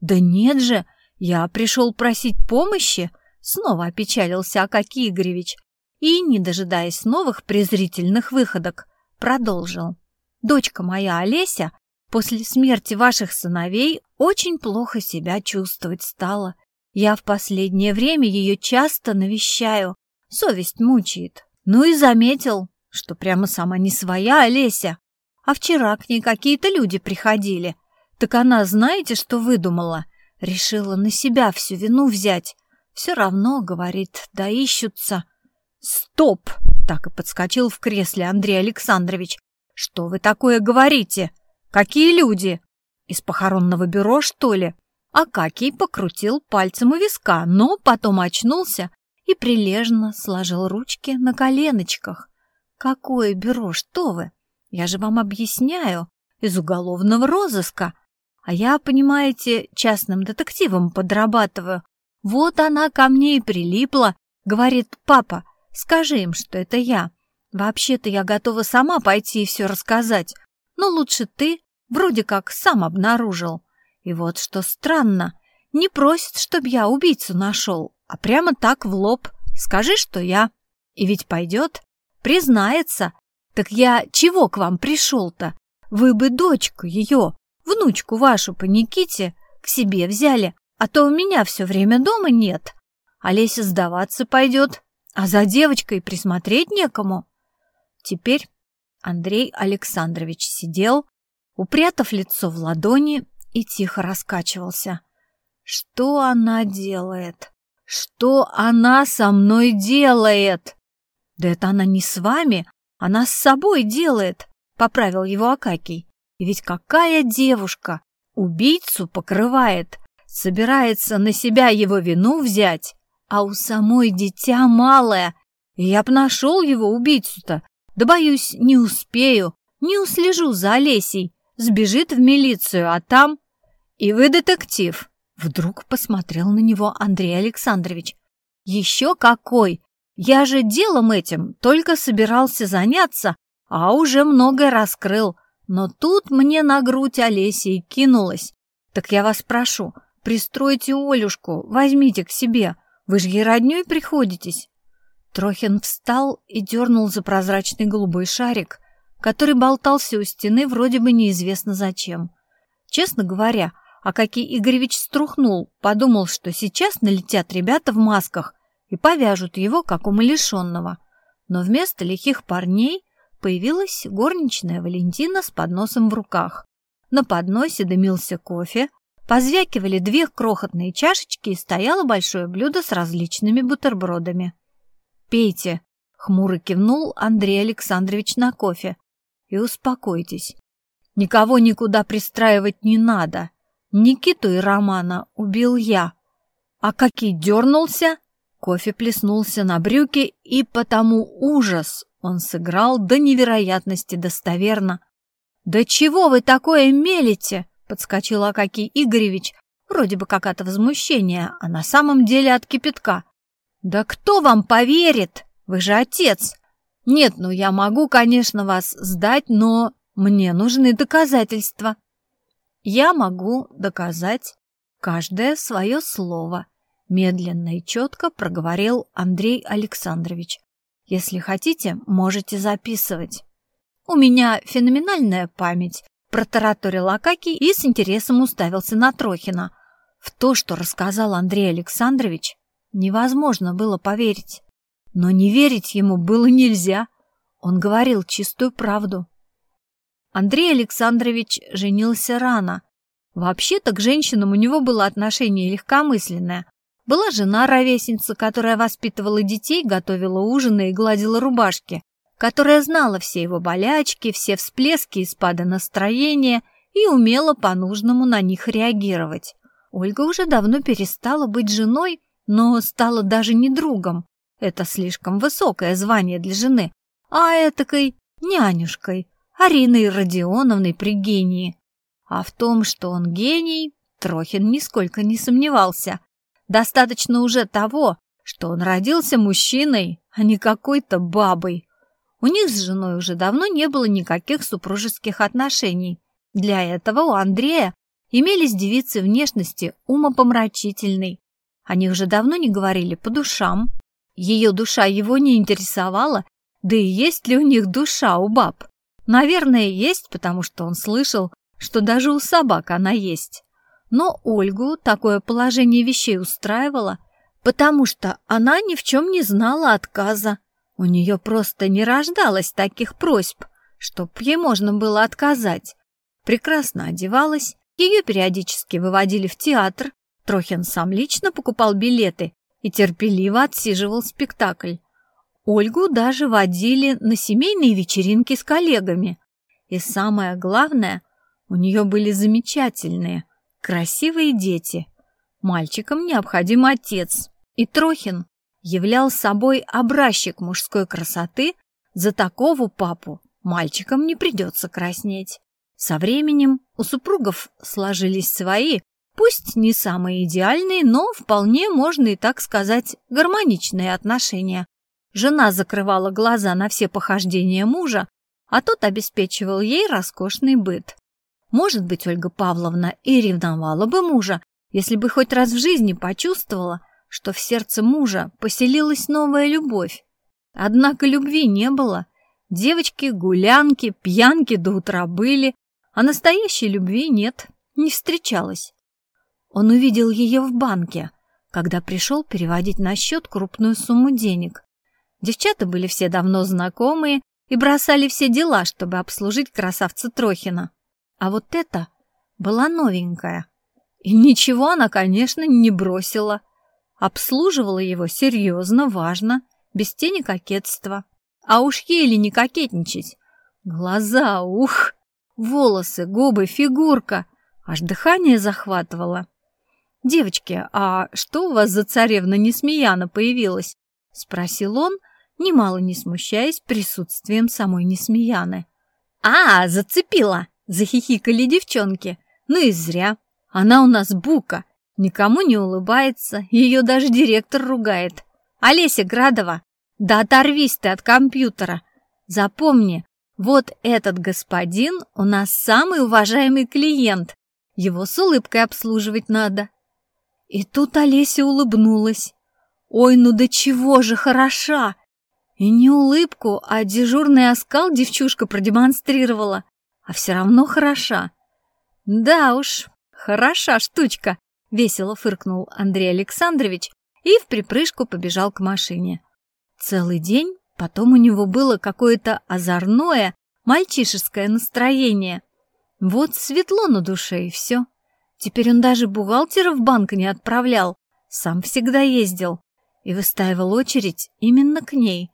«Да нет же, я пришел просить помощи», — снова опечалился Акакий Игоревич и, не дожидаясь новых презрительных выходок, продолжил. «Дочка моя Олеся после смерти ваших сыновей очень плохо себя чувствовать стала. Я в последнее время ее часто навещаю, совесть мучает. Ну и заметил, что прямо сама не своя Олеся. А вчера к ней какие-то люди приходили. Так она, знаете, что выдумала? Решила на себя всю вину взять. Все равно, говорит, да ищутся. Стоп! Так и подскочил в кресле Андрей Александрович. Что вы такое говорите? Какие люди? Из похоронного бюро, что ли? Акакий покрутил пальцем у виска, но потом очнулся и прилежно сложил ручки на коленочках. «Какое бюро? Что вы? Я же вам объясняю. Из уголовного розыска. А я, понимаете, частным детективом подрабатываю. Вот она ко мне и прилипла. Говорит, папа, скажи им, что это я. Вообще-то я готова сама пойти и все рассказать. Но лучше ты, вроде как, сам обнаружил. И вот что странно, не просит, чтоб я убийцу нашел, а прямо так в лоб. Скажи, что я. И ведь пойдет. Признается. Так я чего к вам пришел-то? Вы бы дочку ее, внучку вашу по Никите, к себе взяли, а то у меня все время дома нет. Олеся сдаваться пойдет, а за девочкой присмотреть некому. Теперь Андрей Александрович сидел, упрятав лицо в ладони и тихо раскачивался. Что она делает? Что она со мной делает? «Да это она не с вами, она с собой делает», — поправил его Акакий. «И ведь какая девушка! Убийцу покрывает, собирается на себя его вину взять, а у самой дитя малое. Я б нашел его убийцу-то, да, боюсь, не успею, не услежу за Олесей, сбежит в милицию, а там... И вы детектив!» Вдруг посмотрел на него Андрей Александрович. «Еще какой! Я же делом этим только собирался заняться, а уже многое раскрыл. Но тут мне на грудь Олесей кинулась. Так я вас прошу, пристройте Олюшку, возьмите к себе. Вы же ей роднёй приходитесь. Трохин встал и дернул за прозрачный голубой шарик, который болтался у стены вроде бы неизвестно зачем. Честно говоря, Акакий Игоревич струхнул, подумал, что сейчас налетят ребята в масках и повяжут его, как умалишенного. Но вместо лихих парней появилась горничная Валентина с подносом в руках. На подносе дымился кофе, позвякивали две крохотные чашечки и стояло большое блюдо с различными бутербродами. «Пейте!» — хмуро кивнул Андрей Александрович на кофе. «И успокойтесь. Никого никуда пристраивать не надо. Никиту и Романа убил я. А какие дернулся, Кофе плеснулся на брюки, и потому ужас он сыграл до невероятности достоверно. «Да чего вы такое мелите?» — подскочил Акакий Игоревич, вроде бы как от возмущения, а на самом деле от кипятка. «Да кто вам поверит? Вы же отец!» «Нет, ну я могу, конечно, вас сдать, но мне нужны доказательства». «Я могу доказать каждое свое слово», — медленно и четко проговорил Андрей Александрович. «Если хотите, можете записывать». «У меня феноменальная память», — протараторил Акакий и с интересом уставился на Трохина. В то, что рассказал Андрей Александрович, невозможно было поверить. Но не верить ему было нельзя. Он говорил чистую правду. Андрей Александрович женился рано. Вообще-то к женщинам у него было отношение легкомысленное. Была жена-ровесница, которая воспитывала детей, готовила ужины и гладила рубашки, которая знала все его болячки, все всплески и спады настроения и умела по-нужному на них реагировать. Ольга уже давно перестала быть женой, но стала даже не другом. Это слишком высокое звание для жены, а этакой нянюшкой, Ариной Родионовной при гении. А в том, что он гений, Трохин нисколько не сомневался. Достаточно уже того, что он родился мужчиной, а не какой-то бабой. У них с женой уже давно не было никаких супружеских отношений. Для этого у Андрея имелись девицы внешности умопомрачительной. Они уже давно не говорили по душам. Ее душа его не интересовала, да и есть ли у них душа у баб? Наверное, есть, потому что он слышал, что даже у собак она есть. Но Ольгу такое положение вещей устраивало, потому что она ни в чем не знала отказа. У нее просто не рождалось таких просьб, чтоб ей можно было отказать. Прекрасно одевалась, ее периодически выводили в театр, Трохин сам лично покупал билеты и терпеливо отсиживал спектакль. Ольгу даже водили на семейные вечеринки с коллегами. И самое главное, у нее были замечательные, красивые дети. Мальчикам необходим отец. И Трохин являл собой образчик мужской красоты, за такого папу мальчикам не придется краснеть. Со временем у супругов сложились свои, пусть не самые идеальные, но вполне можно и так сказать гармоничные отношения. Жена закрывала глаза на все похождения мужа, а тот обеспечивал ей роскошный быт. Может быть, Ольга Павловна и ревновала бы мужа, если бы хоть раз в жизни почувствовала, что в сердце мужа поселилась новая любовь. Однако любви не было. Девочки, гулянки, пьянки до утра были, а настоящей любви нет, не встречалась. Он увидел ее в банке, когда пришел переводить на счет крупную сумму денег. Девчата были все давно знакомые и бросали все дела, чтобы обслужить красавца Трохина. А вот эта была новенькая. И ничего она, конечно, не бросила. Обслуживала его серьезно, важно, без тени кокетства. А уж еле не кокетничать. Глаза, ух! Волосы, губы, фигурка. Аж дыхание захватывало. «Девочки, а что у вас за царевна Несмеяна появилась?» — спросил он, немало не смущаясь присутствием самой Несмеяны. «А, зацепила!» — захихикали девчонки. «Ну и зря. Она у нас бука, никому не улыбается, ее даже директор ругает. Олеся Градова, да оторвись ты от компьютера. Запомни, вот этот господин у нас самый уважаемый клиент. Его с улыбкой обслуживать надо. И тут Олеся улыбнулась. Ой, ну до чего же хороша! И не улыбку, а дежурный оскал девчушка продемонстрировала. А все равно хороша. Да уж, хороша штучка, весело фыркнул Андрей Александрович и в припрыжку побежал к машине. Целый день Потом у него было какое-то озорное, мальчишеское настроение. Вот светло на душе и все. Теперь он даже бухгалтера в банк не отправлял, сам всегда ездил и выстаивал очередь именно к ней,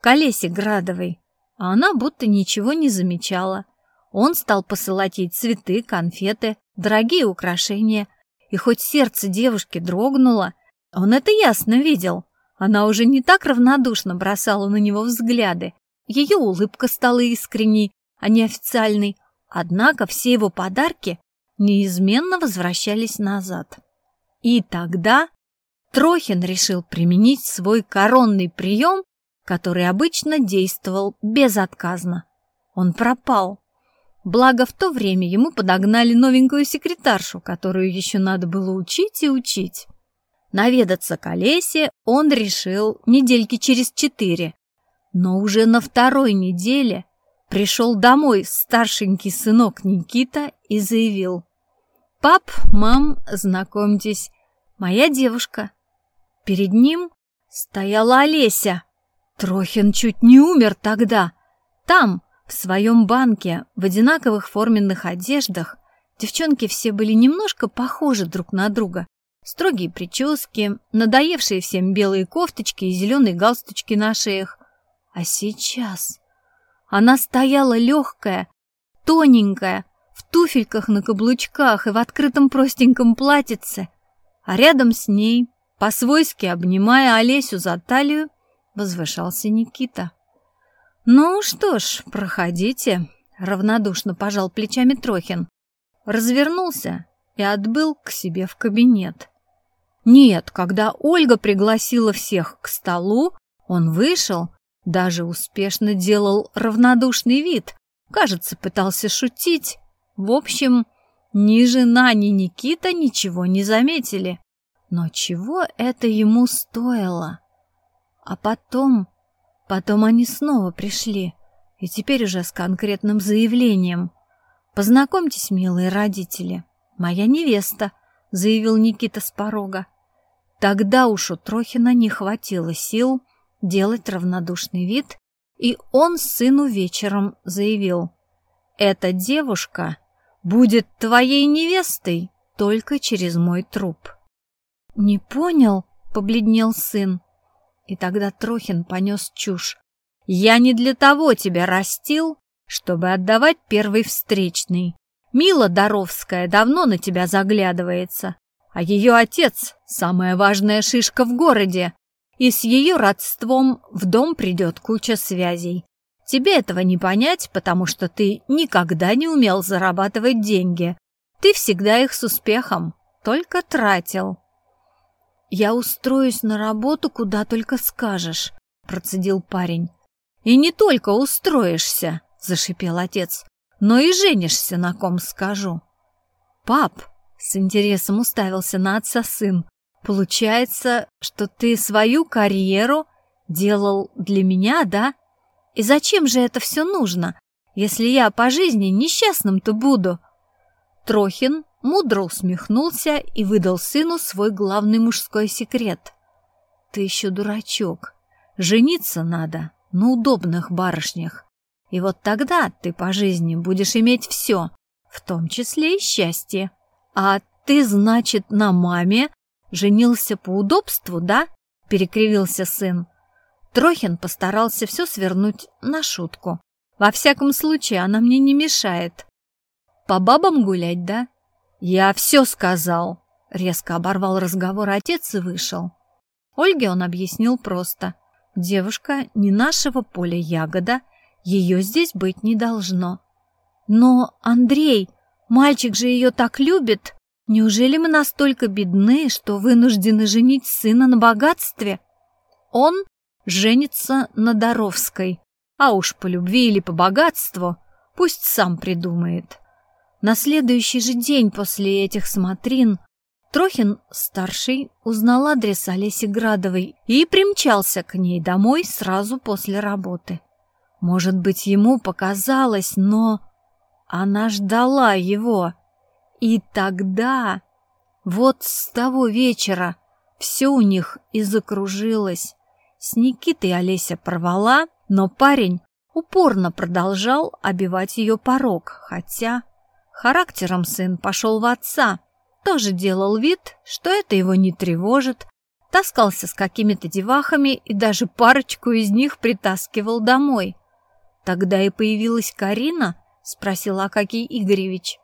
к Олесе Градовой. А она будто ничего не замечала. Он стал посылать ей цветы, конфеты, дорогие украшения. И хоть сердце девушки дрогнуло, он это ясно видел. Она уже не так равнодушно бросала на него взгляды. Ее улыбка стала искренней, а не официальной, Однако все его подарки неизменно возвращались назад. И тогда Трохин решил применить свой коронный прием, который обычно действовал безотказно. Он пропал. Благо в то время ему подогнали новенькую секретаршу, которую еще надо было учить и учить. Наведаться к Олесе он решил недельки через четыре. Но уже на второй неделе пришел домой старшенький сынок Никита и заявил. «Пап, мам, знакомьтесь, моя девушка». Перед ним стояла Олеся. Трохин чуть не умер тогда. Там, в своем банке, в одинаковых форменных одеждах, девчонки все были немножко похожи друг на друга. Строгие прически, надоевшие всем белые кофточки и зеленые галстучки на шеях. А сейчас она стояла легкая, тоненькая, в туфельках на каблучках и в открытом простеньком платьице, а рядом с ней, по-свойски обнимая Олесю за талию, возвышался Никита. «Ну что ж, проходите», — равнодушно пожал плечами Трохин. Развернулся и отбыл к себе в кабинет. Нет, когда Ольга пригласила всех к столу, он вышел, даже успешно делал равнодушный вид, кажется, пытался шутить. В общем, ни жена, ни Никита ничего не заметили. Но чего это ему стоило? А потом Потом они снова пришли, и теперь уже с конкретным заявлением. «Познакомьтесь, милые родители, моя невеста», — заявил Никита с порога. Тогда уж у Трохина не хватило сил делать равнодушный вид, и он сыну вечером заявил. «Эта девушка будет твоей невестой только через мой труп». «Не понял», — побледнел сын. И тогда Трохин понес чушь. «Я не для того тебя растил, чтобы отдавать первый встречный. Мила Доровская давно на тебя заглядывается, а ее отец – самая важная шишка в городе, и с ее родством в дом придет куча связей. Тебе этого не понять, потому что ты никогда не умел зарабатывать деньги. Ты всегда их с успехом, только тратил. «Я устроюсь на работу, куда только скажешь», — процедил парень. «И не только устроишься», — зашипел отец, «но и женишься, на ком скажу». «Пап», — с интересом уставился на отца сын, «получается, что ты свою карьеру делал для меня, да? И зачем же это все нужно, если я по жизни несчастным-то буду?» Трохин мудро усмехнулся и выдал сыну свой главный мужской секрет. «Ты еще дурачок. Жениться надо на удобных барышнях. И вот тогда ты по жизни будешь иметь все, в том числе и счастье. А ты, значит, на маме женился по удобству, да?» — перекривился сын. Трохин постарался все свернуть на шутку. «Во всяком случае, она мне не мешает. По бабам гулять, да?» «Я все сказал!» — резко оборвал разговор отец и вышел. Ольге он объяснил просто. «Девушка не нашего поля ягода, ее здесь быть не должно». «Но, Андрей, мальчик же ее так любит! Неужели мы настолько бедны, что вынуждены женить сына на богатстве?» «Он женится на Доровской, а уж по любви или по богатству пусть сам придумает». На следующий же день после этих смотрин Трохин-старший узнал адрес Олеси Градовой и примчался к ней домой сразу после работы. Может быть, ему показалось, но она ждала его. И тогда, вот с того вечера, все у них и закружилось. С Никитой Олеся порвала, но парень упорно продолжал обивать ее порог, хотя Характером сын пошел в отца, тоже делал вид, что это его не тревожит, таскался с какими-то девахами и даже парочку из них притаскивал домой. Тогда и появилась Карина, спросил Акакий Игоревич.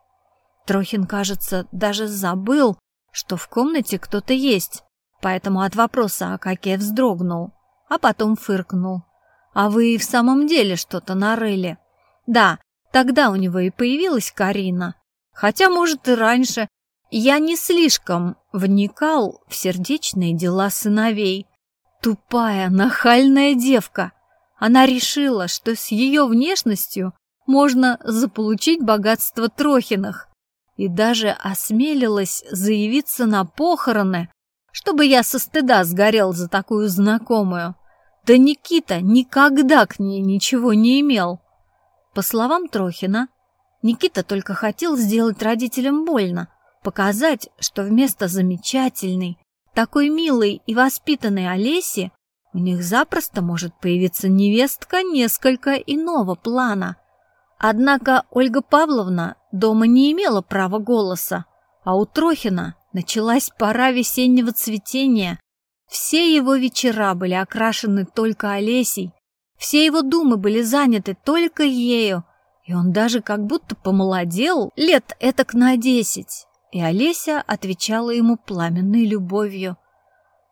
Трохин, кажется, даже забыл, что в комнате кто-то есть, поэтому от вопроса Акакия вздрогнул, а потом фыркнул. «А вы и в самом деле что-то нарыли?» «Да, Тогда у него и появилась Карина. Хотя, может, и раньше. Я не слишком вникал в сердечные дела сыновей. Тупая, нахальная девка. Она решила, что с ее внешностью можно заполучить богатство Трохиных. И даже осмелилась заявиться на похороны, чтобы я со стыда сгорел за такую знакомую. Да Никита никогда к ней ничего не имел. По словам Трохина, Никита только хотел сделать родителям больно, показать, что вместо замечательной, такой милой и воспитанной Олеси у них запросто может появиться невестка несколько иного плана. Однако Ольга Павловна дома не имела права голоса, а у Трохина началась пора весеннего цветения. Все его вечера были окрашены только Олесей, все его думы были заняты только ею, и он даже как будто помолодел лет этак на десять. И Олеся отвечала ему пламенной любовью.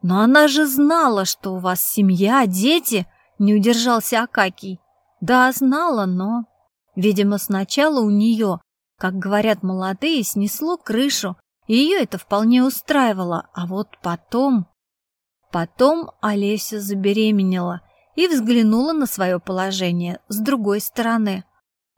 «Но она же знала, что у вас семья, дети!» — не удержался Акакий. «Да, знала, но...» Видимо, сначала у нее, как говорят молодые, снесло крышу, и ее это вполне устраивало, а вот потом... Потом Олеся забеременела и взглянула на свое положение с другой стороны.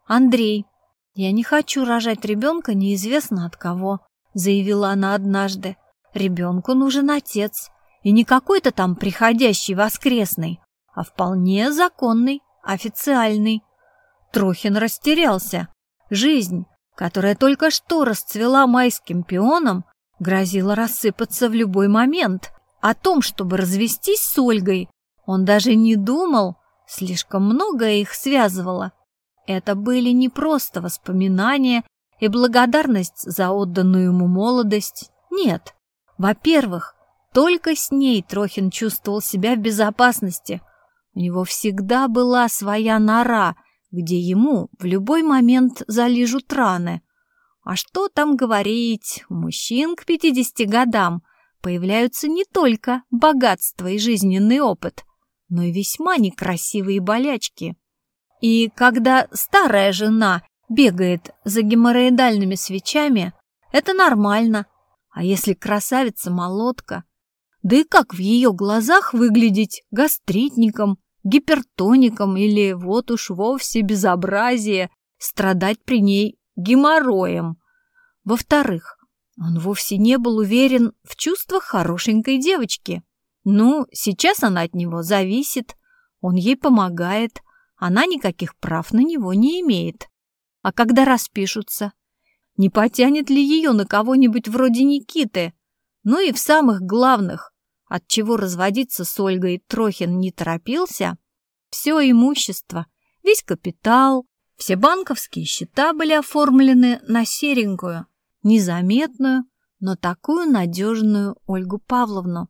«Андрей, я не хочу рожать ребенка неизвестно от кого», заявила она однажды. «Ребенку нужен отец, и не какой-то там приходящий воскресный, а вполне законный, официальный». Трохин растерялся. Жизнь, которая только что расцвела майским пионом, грозила рассыпаться в любой момент. О том, чтобы развестись с Ольгой, он даже не думал, слишком многое их связывало. Это были не просто воспоминания и благодарность за отданную ему молодость. Нет. Во-первых, только с ней Трохин чувствовал себя в безопасности. У него всегда была своя нора, где ему в любой момент залижут раны. А что там говорить, мужчин к 50 годам появляются не только богатство и жизненный опыт, но и весьма некрасивые болячки. И когда старая жена бегает за геморроидальными свечами, это нормально. А если красавица-молодка? Да и как в ее глазах выглядеть гастритником, гипертоником или вот уж вовсе безобразие, страдать при ней геморроем? Во-вторых, он вовсе не был уверен в чувствах хорошенькой девочки. Ну, сейчас она от него зависит, он ей помогает, она никаких прав на него не имеет. А когда распишутся, не потянет ли ее на кого-нибудь вроде Никиты? Ну и в самых главных, от чего разводиться с Ольгой Трохин не торопился, все имущество, весь капитал, все банковские счета были оформлены на серенькую, незаметную, но такую надежную Ольгу Павловну,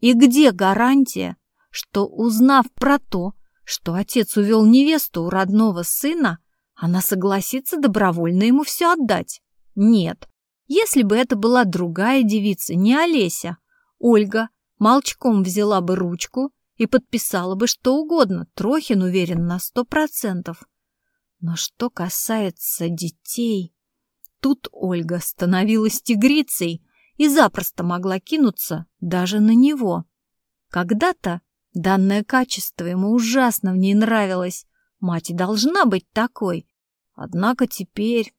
и где гарантия, что, узнав про то, что отец увел невесту у родного сына, она согласится добровольно ему все отдать? Нет. Если бы это была другая девица, не Олеся, Ольга молчком взяла бы ручку и подписала бы что угодно, Трохин уверен на сто процентов. Но что касается детей... Тут Ольга становилась тигрицей, и запросто могла кинуться даже на него. Когда-то данное качество ему ужасно в ней нравилось. Мать и должна быть такой. Однако теперь...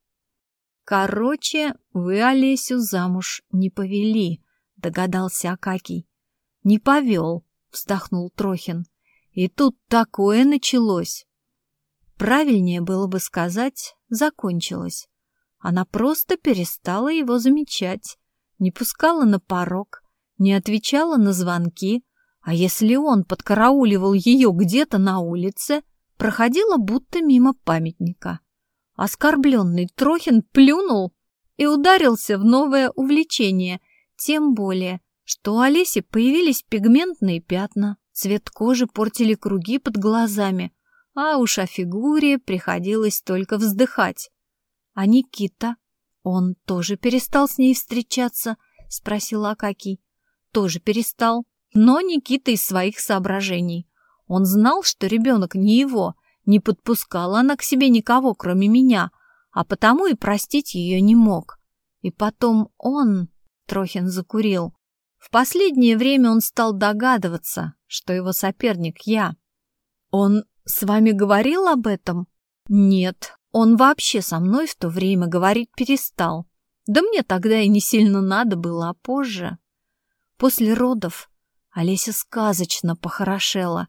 Короче, вы Олесю замуж не повели, догадался Акакий. Не повел, вздохнул Трохин. И тут такое началось. Правильнее было бы сказать, закончилось. Она просто перестала его замечать не пускала на порог, не отвечала на звонки, а если он подкарауливал ее где-то на улице, проходила будто мимо памятника. Оскорбленный Трохин плюнул и ударился в новое увлечение, тем более, что у Олеси появились пигментные пятна, цвет кожи портили круги под глазами, а уж о фигуре приходилось только вздыхать. А Никита «Он тоже перестал с ней встречаться?» — спросил Акакий. «Тоже перестал, но Никита из своих соображений. Он знал, что ребенок не его, Не подпускала она к себе никого, кроме меня, а потому и простить ее не мог. И потом он, Трохин закурил, в последнее время он стал догадываться, что его соперник я. Он с вами говорил об этом? Нет, он вообще со мной в то время говорить перестал. Да мне тогда и не сильно надо было, а позже. После родов Олеся сказочно похорошела.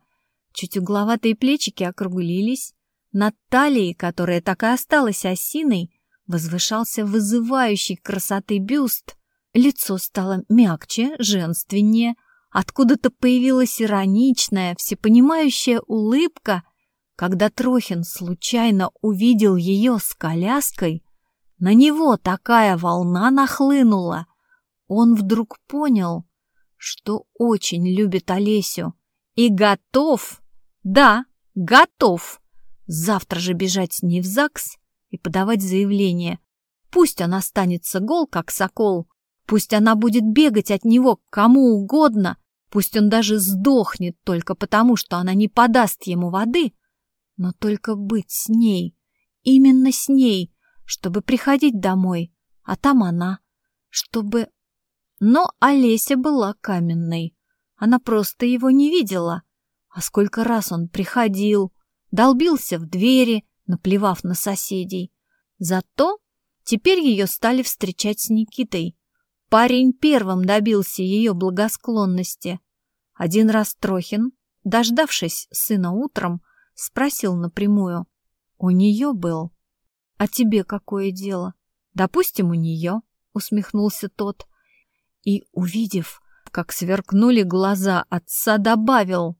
Чуть угловатые плечики округлились. Над талией, которая так и осталась осиной, возвышался вызывающий красоты бюст. Лицо стало мягче, женственнее. Откуда-то появилась ироничная, всепонимающая улыбка. Когда Трохин случайно увидел ее с коляской, на него такая волна нахлынула. Он вдруг понял, что очень любит Олесю и готов, да, готов, завтра же бежать с ней в ЗАГС и подавать заявление. Пусть она останется гол, как сокол, пусть она будет бегать от него к кому угодно, пусть он даже сдохнет только потому, что она не подаст ему воды, но только быть с ней, именно с ней, чтобы приходить домой, а там она, чтобы... Но Олеся была каменной. Она просто его не видела. А сколько раз он приходил, долбился в двери, наплевав на соседей. Зато теперь ее стали встречать с Никитой. Парень первым добился ее благосклонности. Один раз Трохин, дождавшись сына утром, спросил напрямую. У нее был. А тебе какое дело? Допустим, у нее, усмехнулся тот. И, увидев, как сверкнули глаза отца, добавил.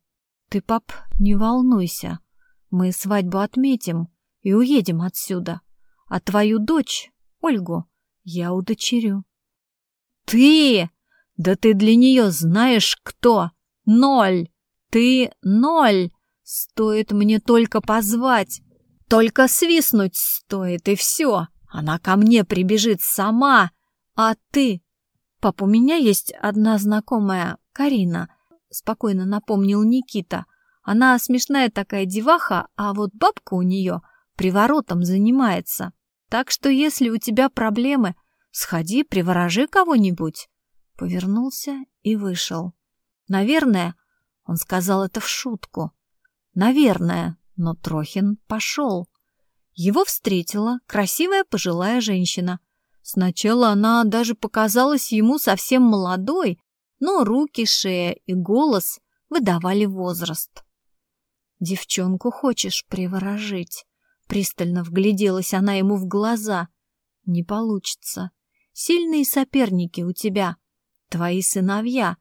Ты, пап, не волнуйся. Мы свадьбу отметим и уедем отсюда. А твою дочь, Ольгу, я удочерю. Ты! Да ты для нее знаешь кто? Ноль! Ты ноль! Стоит мне только позвать, только свистнуть стоит, и все. Она ко мне прибежит сама, а ты... Пап, у меня есть одна знакомая, Карина, спокойно напомнил Никита. Она смешная такая деваха, а вот бабка у нее приворотом занимается. Так что если у тебя проблемы, сходи, приворожи кого-нибудь. Повернулся и вышел. Наверное, он сказал это в шутку. Наверное, но Трохин пошел. Его встретила красивая пожилая женщина. Сначала она даже показалась ему совсем молодой, но руки, шея и голос выдавали возраст. «Девчонку хочешь приворожить?» Пристально вгляделась она ему в глаза. «Не получится. Сильные соперники у тебя. Твои сыновья.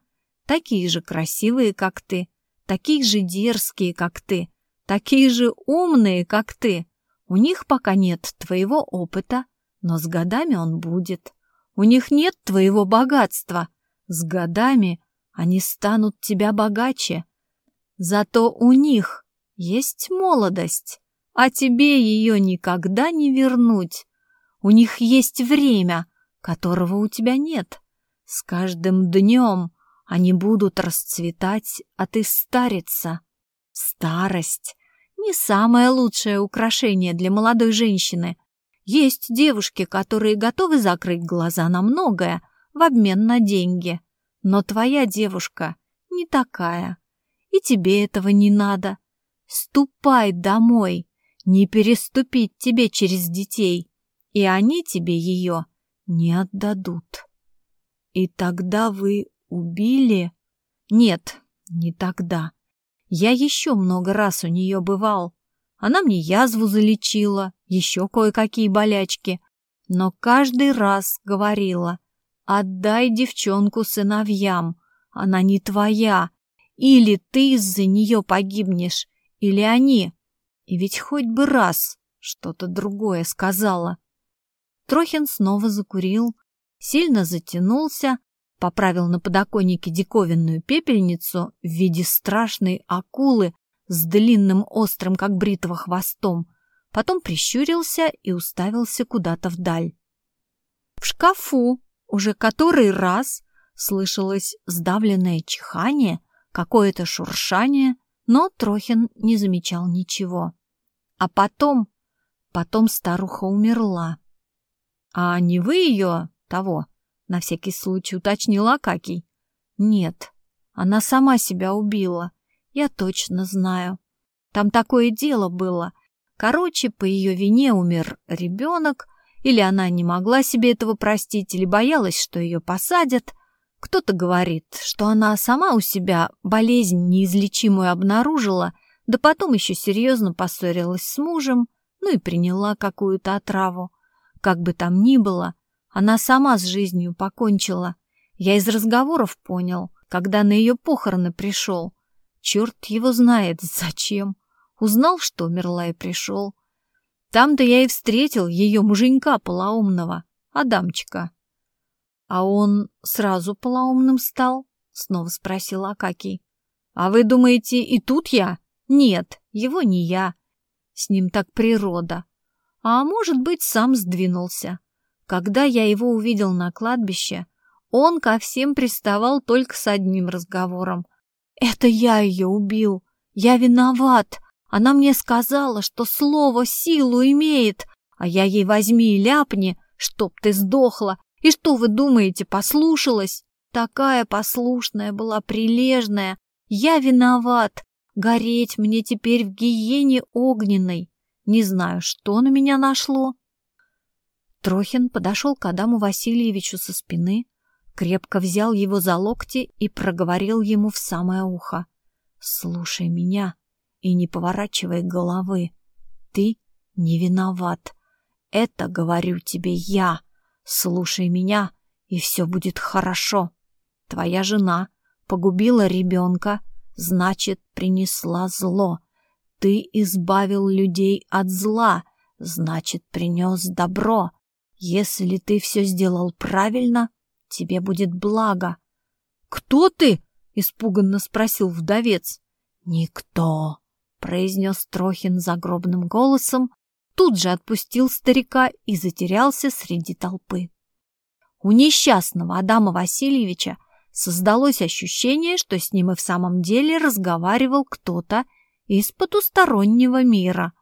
Такие же красивые, как ты такие же дерзкие, как ты, такие же умные, как ты. У них пока нет твоего опыта, но с годами он будет. У них нет твоего богатства. С годами они станут тебя богаче. Зато у них есть молодость, а тебе ее никогда не вернуть. У них есть время, которого у тебя нет. С каждым днем они будут расцветать, а ты стариться. Старость — не самое лучшее украшение для молодой женщины. Есть девушки, которые готовы закрыть глаза на многое в обмен на деньги. Но твоя девушка не такая. И тебе этого не надо. Ступай домой, не переступить тебе через детей, и они тебе ее не отдадут. И тогда вы Убили? Нет, не тогда. Я еще много раз у нее бывал. Она мне язву залечила, еще кое-какие болячки. Но каждый раз говорила, отдай девчонку сыновьям, она не твоя. Или ты из-за нее погибнешь, или они. И ведь хоть бы раз что-то другое сказала. Трохин снова закурил, сильно затянулся, поправил на подоконнике диковинную пепельницу в виде страшной акулы с длинным острым, как бритва, хвостом, потом прищурился и уставился куда-то вдаль. В шкафу уже который раз слышалось сдавленное чихание, какое-то шуршание, но Трохин не замечал ничего. А потом... Потом старуха умерла. А не вы ее, того, на всякий случай уточнил Акакий. Нет, она сама себя убила. Я точно знаю. Там такое дело было. Короче, по ее вине умер ребенок, или она не могла себе этого простить, или боялась, что ее посадят. Кто-то говорит, что она сама у себя болезнь неизлечимую обнаружила, да потом еще серьезно поссорилась с мужем, ну и приняла какую-то отраву. Как бы там ни было, она сама с жизнью покончила. Я из разговоров понял, когда на ее похороны пришел. Черт его знает, зачем. Узнал, что умерла и пришел. Там-то я и встретил ее муженька полоумного, Адамчика. А он сразу полоумным стал? Снова спросил Акакий. А вы думаете, и тут я? Нет, его не я. С ним так природа. А может быть, сам сдвинулся. Когда я его увидел на кладбище, он ко всем приставал только с одним разговором. «Это я ее убил! Я виноват! Она мне сказала, что слово силу имеет, а я ей возьми и ляпни, чтоб ты сдохла. И что вы думаете, послушалась? Такая послушная была, прилежная. Я виноват. Гореть мне теперь в гиене огненной. Не знаю, что на меня нашло. Трохин подошел к Адаму Васильевичу со спины, крепко взял его за локти и проговорил ему в самое ухо. «Слушай меня и не поворачивай головы. Ты не виноват. Это говорю тебе я. Слушай меня, и все будет хорошо. Твоя жена погубила ребенка, значит, принесла зло. Ты избавил людей от зла, значит, принес добро. Если ты все сделал правильно, тебе будет благо. — Кто ты? — испуганно спросил вдовец. — Никто, — произнес Трохин загробным голосом, тут же отпустил старика и затерялся среди толпы. У несчастного Адама Васильевича создалось ощущение, что с ним и в самом деле разговаривал кто-то из потустороннего мира.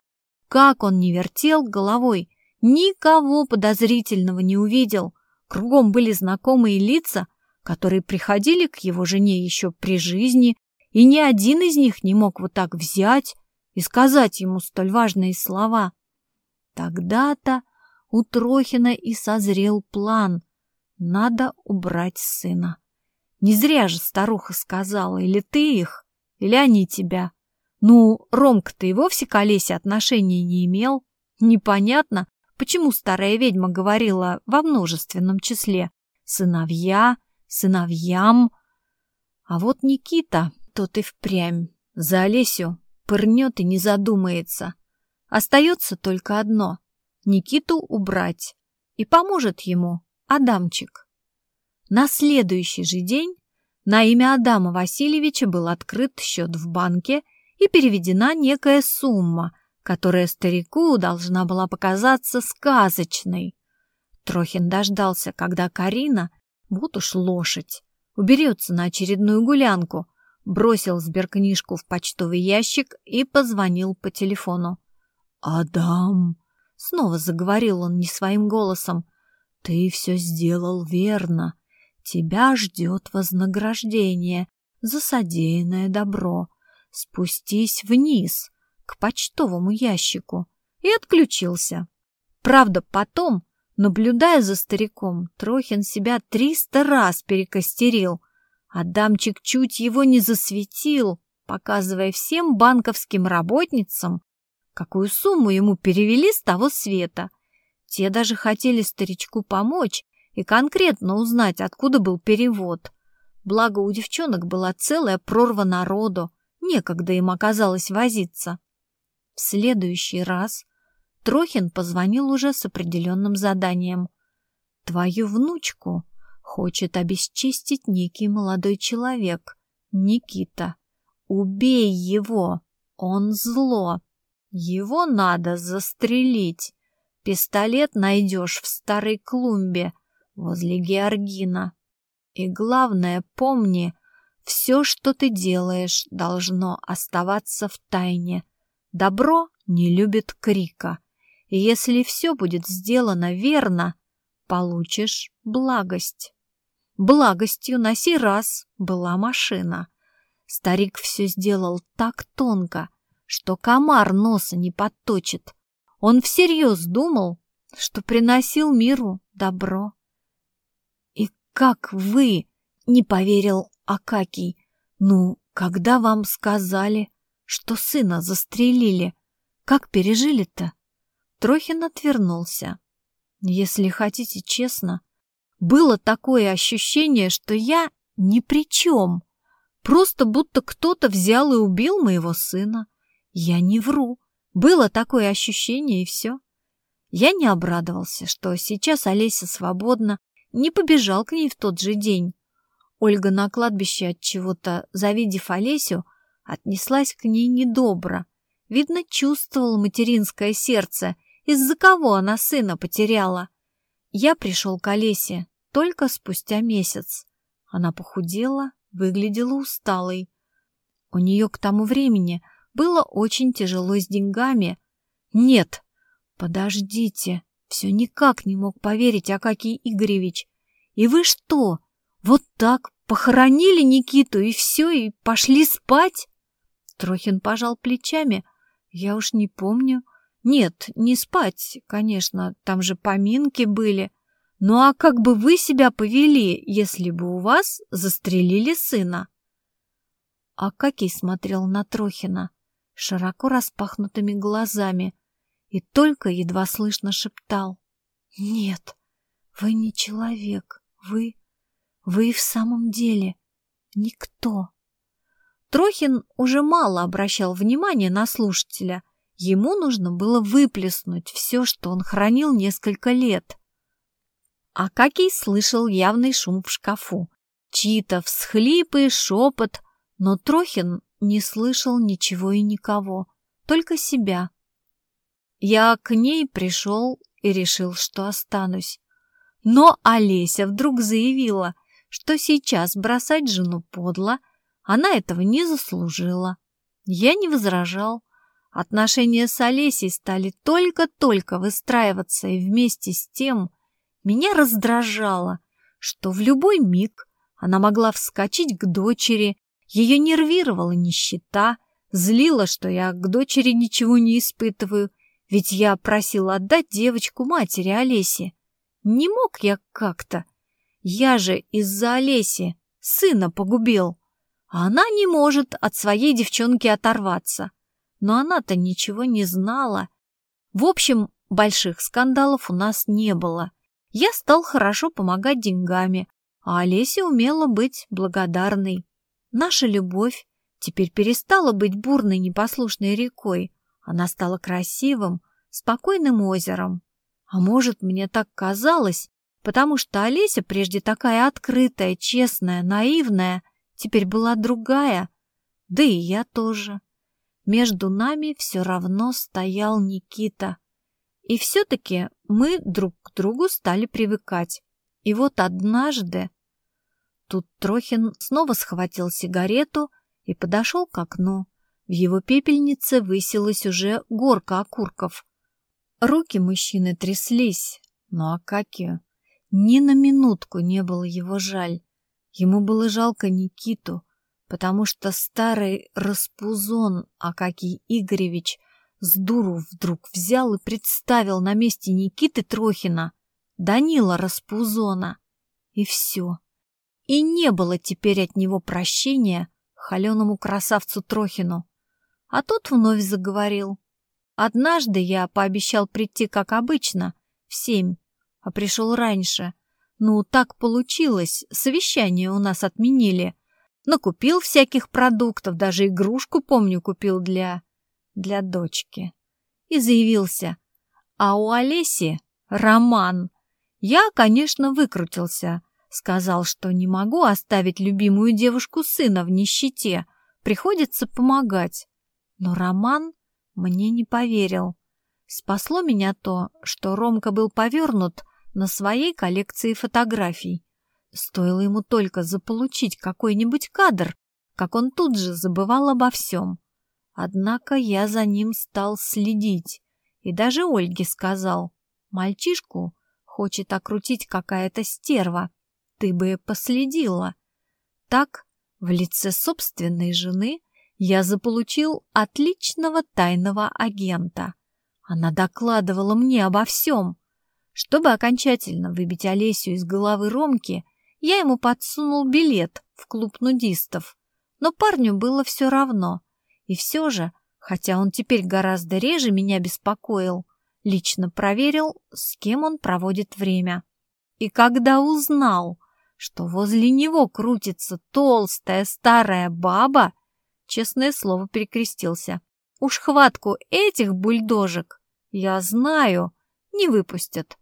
Как он не вертел головой, никого подозрительного не увидел. Кругом были знакомые лица, которые приходили к его жене еще при жизни и ни один из них не мог вот так взять и сказать ему столь важные слова. Тогда-то у Трохина и созрел план. Надо убрать сына. Не зря же старуха сказала, или ты их, или они тебя. Ну, Ромка-то и вовсе к Олесе отношения не имел. Непонятно, почему старая ведьма говорила во множественном числе «сыновья», «сыновьям». А вот Никита тот и впрямь. За Олесю пырнет и не задумается. Остается только одно — Никиту убрать. И поможет ему Адамчик. На следующий же день на имя Адама Васильевича был открыт счет в банке и переведена некая сумма, которая старику должна была показаться сказочной. Трохин дождался, когда Карина, вот уж лошадь, уберется на очередную гулянку, бросил сберкнижку в почтовый ящик и позвонил по телефону. «Адам!» — снова заговорил он не своим голосом. «Ты все сделал верно. Тебя ждет вознаграждение за содеянное добро. Спустись вниз, к почтовому ящику». И отключился. Правда, потом, наблюдая за стариком, Трохин себя триста раз перекостерил — Адамчик чуть его не засветил, показывая всем банковским работницам, какую сумму ему перевели с того света. Те даже хотели старичку помочь и конкретно узнать, откуда был перевод. Благо у девчонок была целая прорва народу, некогда им оказалось возиться. В следующий раз Трохин позвонил уже с определенным заданием. «Твою внучку Хочет обесчистить некий молодой человек, Никита. Убей его, он зло. Его надо застрелить. Пистолет найдешь в старой клумбе возле Георгина. И главное, помни, все, что ты делаешь, должно оставаться в тайне. Добро не любит крика. И если все будет сделано верно, получишь благость. Благостью на сей раз была машина. Старик все сделал так тонко, что комар носа не подточит. Он всерьез думал, что приносил миру добро. «И как вы?» — не поверил Акакий. «Ну, когда вам сказали, что сына застрелили, как пережили-то?» Трохин отвернулся. «Если хотите честно, было такое ощущение, что я ни при чем. Просто будто кто-то взял и убил моего сына. Я не вру. Было такое ощущение, и все. Я не обрадовался, что сейчас Олеся свободна, не побежал к ней в тот же день. Ольга на кладбище от чего-то, завидев Олесю, отнеслась к ней недобро. Видно, чувствовал материнское сердце, из-за кого она сына потеряла. Я пришел к Олесе только спустя месяц. Она похудела, выглядела усталой. У нее к тому времени было очень тяжело с деньгами. Нет, подождите, все никак не мог поверить Акакий Игоревич. И вы что, вот так похоронили Никиту и все, и пошли спать? Трохин пожал плечами. Я уж не помню. Нет, не спать, конечно, там же поминки были. Ну а как бы вы себя повели, если бы у вас застрелили сына? Акакий смотрел на Трохина широко распахнутыми глазами и только едва слышно шептал. «Нет, вы не человек, вы... вы и в самом деле никто». Трохин уже мало обращал внимания на слушателя. Ему нужно было выплеснуть все, что он хранил несколько лет. Акакий слышал явный шум в шкафу. Чьи-то всхлипы, шепот, но Трохин не слышал ничего и никого, только себя. Я к ней пришел и решил, что останусь. Но Олеся вдруг заявила, что сейчас бросать жену подло, она этого не заслужила. Я не возражал. Отношения с Олесей стали только-только выстраиваться, и вместе с тем меня раздражало, что в любой миг она могла вскочить к дочери, ее нервировала нищета, злила, что я к дочери ничего не испытываю, ведь я просил отдать девочку матери Олесе. Не мог я как-то. Я же из-за Олеси сына погубил, а она не может от своей девчонки оторваться. Но она-то ничего не знала. В общем, больших скандалов у нас не было. Я стал хорошо помогать деньгами, а Олеся умела быть благодарной. Наша любовь теперь перестала быть бурной непослушной рекой. Она стала красивым, спокойным озером. А может, мне так казалось, потому что Олеся, прежде такая открытая, честная, наивная, теперь была другая, да и я тоже. Между нами все равно стоял Никита. И все-таки мы друг к другу стали привыкать. И вот однажды... Тут Трохин снова схватил сигарету и подошел к окну. В его пепельнице высилась уже горка окурков. Руки мужчины тряслись, но Акакию ни на минутку не было его жаль. Ему было жалко Никиту, потому что старый распузон Акакий Игоревич с дуру вдруг взял и представил на месте Никиты Трохина Данила Распузона. И все. И не было теперь от него прощения холеному красавцу Трохину. А тот вновь заговорил. Однажды я пообещал прийти, как обычно, в семь, а пришел раньше. Ну, так получилось, совещание у нас отменили. Накупил всяких продуктов, даже игрушку, помню, купил для для дочки. И заявился. А у Олеси роман. Я, конечно, выкрутился. Сказал, что не могу оставить любимую девушку сына в нищете. Приходится помогать. Но Роман мне не поверил. Спасло меня то, что Ромка был повернут на своей коллекции фотографий. Стоило ему только заполучить какой-нибудь кадр, как он тут же забывал обо всем. Однако я за ним стал следить. И даже Ольге сказал, мальчишку хочет окрутить какая-то стерва. Ты бы последила. Так, в лице собственной жены, я заполучил отличного тайного агента. Она докладывала мне обо всем. Чтобы окончательно выбить Олесю из головы Ромки, я ему подсунул билет в клуб нудистов. Но парню было все равно. И все же, хотя он теперь гораздо реже меня беспокоил, лично проверил, с кем он проводит время. И когда узнал, что возле него крутится толстая старая баба, честное слово перекрестился. Уж хватку этих бульдожек, я знаю, не выпустят.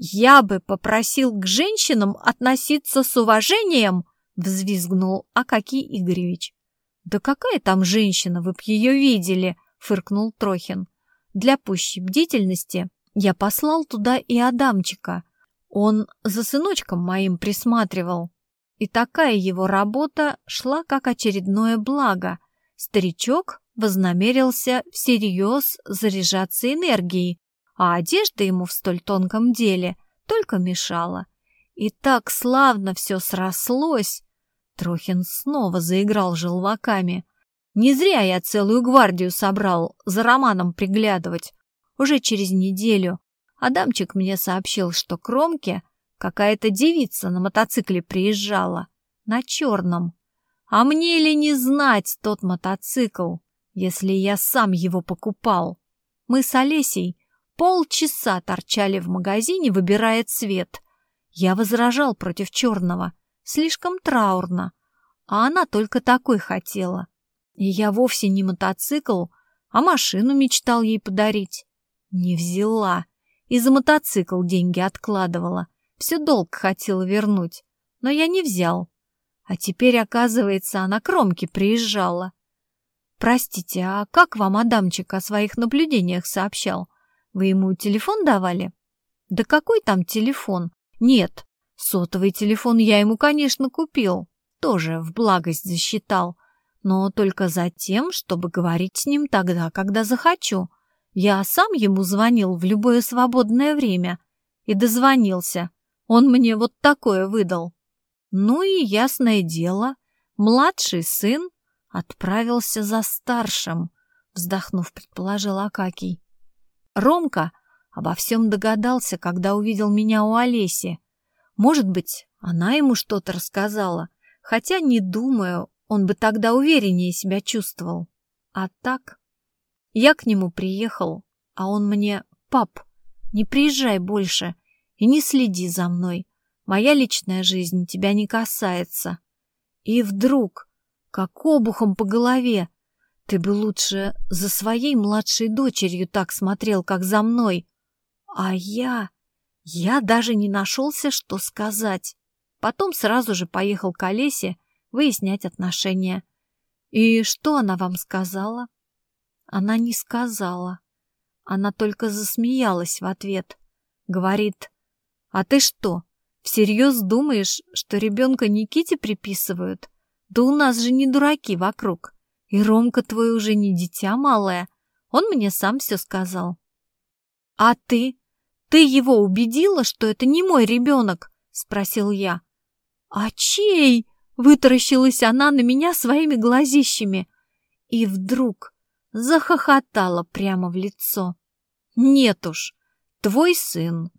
«Я бы попросил к женщинам относиться с уважением», — взвизгнул Акакий Игоревич. «Да какая там женщина, вы б ее видели!» — фыркнул Трохин. «Для пущей бдительности я послал туда и Адамчика. Он за сыночком моим присматривал. И такая его работа шла как очередное благо. Старичок вознамерился всерьез заряжаться энергией, а одежда ему в столь тонком деле только мешала. И так славно все срослось. Трохин снова заиграл желваками. Не зря я целую гвардию собрал за Романом приглядывать. Уже через неделю Адамчик мне сообщил, что к Ромке какая-то девица на мотоцикле приезжала. На черном. А мне ли не знать тот мотоцикл, если я сам его покупал? Мы с Олесей Полчаса торчали в магазине, выбирая цвет. Я возражал против черного. Слишком траурно. А она только такой хотела. И я вовсе не мотоцикл, а машину мечтал ей подарить. Не взяла. И за мотоцикл деньги откладывала. Все долг хотела вернуть. Но я не взял. А теперь, оказывается, она к Ромке приезжала. Простите, а как вам Адамчик о своих наблюдениях сообщал? Вы ему телефон давали? Да какой там телефон? Нет, сотовый телефон я ему, конечно, купил. Тоже в благость засчитал. Но только за тем, чтобы говорить с ним тогда, когда захочу. Я сам ему звонил в любое свободное время. И дозвонился. Он мне вот такое выдал. Ну и ясное дело, младший сын отправился за старшим, вздохнув, предположил Акакий. Ромка обо всем догадался, когда увидел меня у Олеси. Может быть, она ему что-то рассказала, хотя, не думаю, он бы тогда увереннее себя чувствовал. А так... Я к нему приехал, а он мне «Пап, не приезжай больше и не следи за мной. Моя личная жизнь тебя не касается». И вдруг, как обухом по голове, ты бы лучше за своей младшей дочерью так смотрел, как за мной. А я... Я даже не нашелся, что сказать. Потом сразу же поехал к Олесе выяснять отношения. И что она вам сказала? Она не сказала. Она только засмеялась в ответ. Говорит, а ты что, всерьез думаешь, что ребенка Никите приписывают? Да у нас же не дураки вокруг. И Ромка твой уже не дитя малое. Он мне сам все сказал. А ты? Ты его убедила, что это не мой ребенок? Спросил я. А чей? Вытаращилась она на меня своими глазищами. И вдруг захохотала прямо в лицо. Нет уж, твой сын.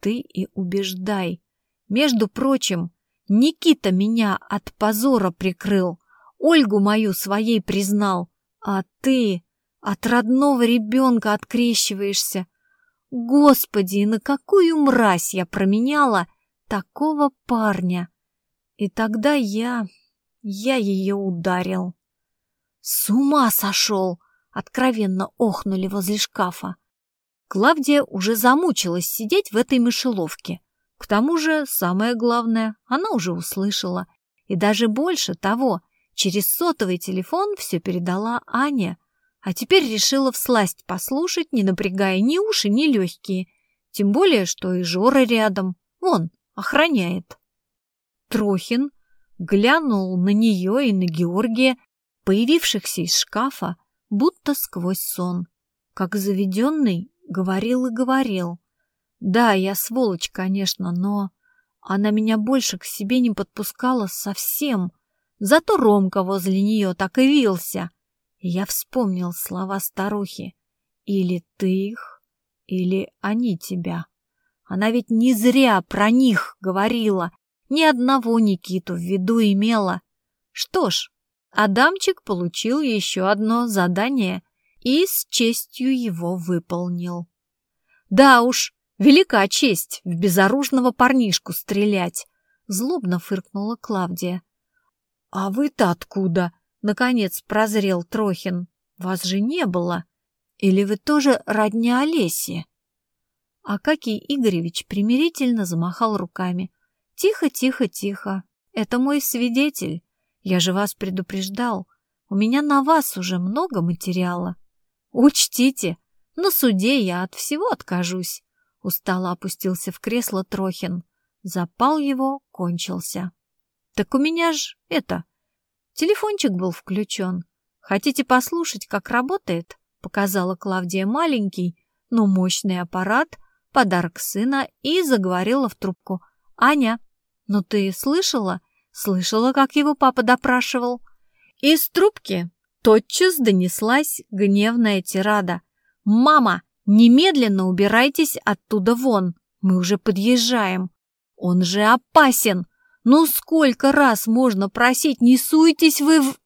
Ты и убеждай. Между прочим, Никита меня от позора прикрыл. Ольгу мою своей признал, а ты от родного ребенка открещиваешься. Господи, на какую мразь я променяла такого парня! И тогда я... я ее ударил. С ума сошел! Откровенно охнули возле шкафа. Клавдия уже замучилась сидеть в этой мышеловке. К тому же, самое главное, она уже услышала. И даже больше того, Через сотовый телефон все передала Аня, а теперь решила всласть послушать, не напрягая ни уши, ни легкие. Тем более, что и Жора рядом. Вон, охраняет. Трохин глянул на нее и на Георгия, появившихся из шкафа, будто сквозь сон. Как заведенный, говорил и говорил. Да, я сволочь, конечно, но она меня больше к себе не подпускала совсем. Зато Ромка возле нее так и вился. Я вспомнил слова старухи. Или ты их, или они тебя. Она ведь не зря про них говорила, ни одного Никиту в виду имела. Что ж, Адамчик получил еще одно задание и с честью его выполнил. Да уж, велика честь в безоружного парнишку стрелять, злобно фыркнула Клавдия. А вы-то откуда? Наконец прозрел Трохин. Вас же не было. Или вы тоже родня Олеси? Акакий Игоревич примирительно замахал руками. «Тихо, тихо, тихо. Это мой свидетель. Я же вас предупреждал. У меня на вас уже много материала. Учтите, на суде я от всего откажусь. Устало опустился в кресло Трохин. Запал его кончился. Так у меня ж это... Телефончик был включен. Хотите послушать, как работает? Показала Клавдия маленький, но мощный аппарат, подарок сына, и заговорила в трубку. «Аня, ну ты слышала? Слышала, как его папа допрашивал. Из трубки тотчас донеслась гневная тирада. «Мама, немедленно убирайтесь оттуда вон! Мы уже подъезжаем! Он же опасен! Ну сколько раз можно просить, не суйтесь вы в...»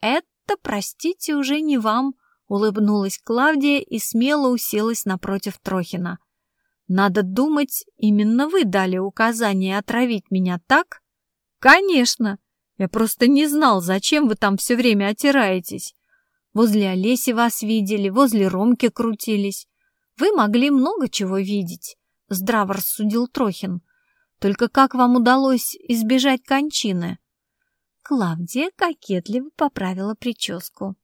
«Это, простите, уже не вам», — улыбнулась Клавдия и смело уселась напротив Трохина. «Надо думать, именно вы дали указание отравить меня так, «Конечно! Я просто не знал, зачем вы там все время отираетесь. Возле Олеси вас видели, возле Ромки крутились. Вы могли много чего видеть», — здраво рассудил Трохин. «Только как вам удалось избежать кончины?» Клавдия кокетливо поправила прическу.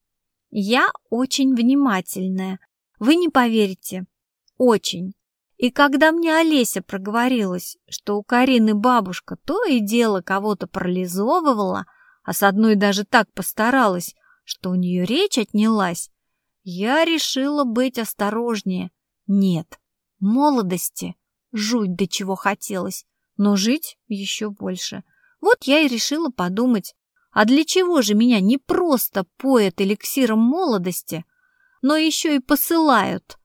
«Я очень внимательная. Вы не поверите. Очень. И когда мне Олеся проговорилась, что у Карины бабушка то и дело кого-то парализовывала, а с одной даже так постаралась, что у нее речь отнялась, я решила быть осторожнее. Нет, молодости жуть до чего хотелось, но жить еще больше. Вот я и решила подумать, а для чего же меня не просто поят эликсиром молодости, но еще и посылают –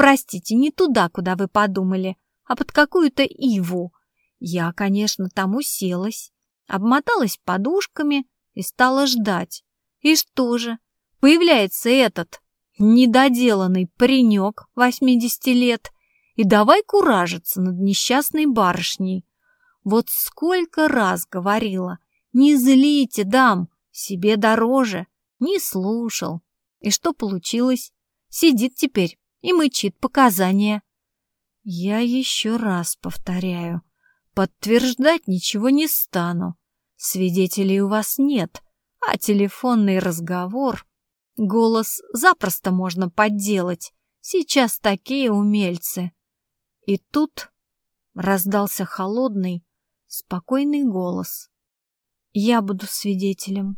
Простите, не туда, куда вы подумали, а под какую-то иву. Я, конечно, там уселась, обмоталась подушками и стала ждать. И что же? Появляется этот недоделанный паренек 80 лет и давай куражиться над несчастной барышней. Вот сколько раз говорила, не злите, дам, себе дороже. Не слушал. И что получилось? Сидит теперь и мычит показания. Я еще раз повторяю, подтверждать ничего не стану. Свидетелей у вас нет, а телефонный разговор... Голос запросто можно подделать. Сейчас такие умельцы. И тут раздался холодный, спокойный голос. Я буду свидетелем.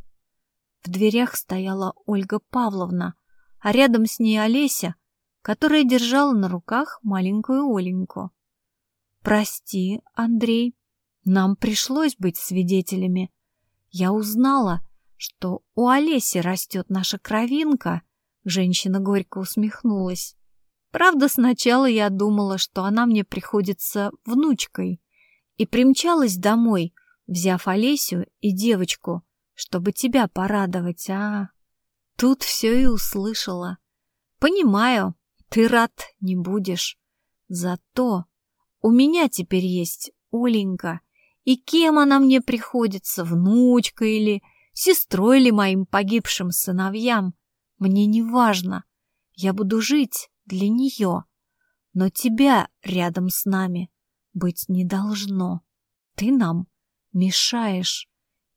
В дверях стояла Ольга Павловна, а рядом с ней Олеся которая держала на руках маленькую Оленьку. «Прости, Андрей, нам пришлось быть свидетелями. Я узнала, что у Олеси растет наша кровинка», — женщина горько усмехнулась. «Правда, сначала я думала, что она мне приходится внучкой, и примчалась домой, взяв Олесю и девочку, чтобы тебя порадовать, а...» Тут все и услышала. «Понимаю, ты рад не будешь. Зато у меня теперь есть Оленька. И кем она мне приходится, внучкой или сестрой ли моим погибшим сыновьям, мне не важно. Я буду жить для нее. Но тебя рядом с нами быть не должно. Ты нам мешаешь.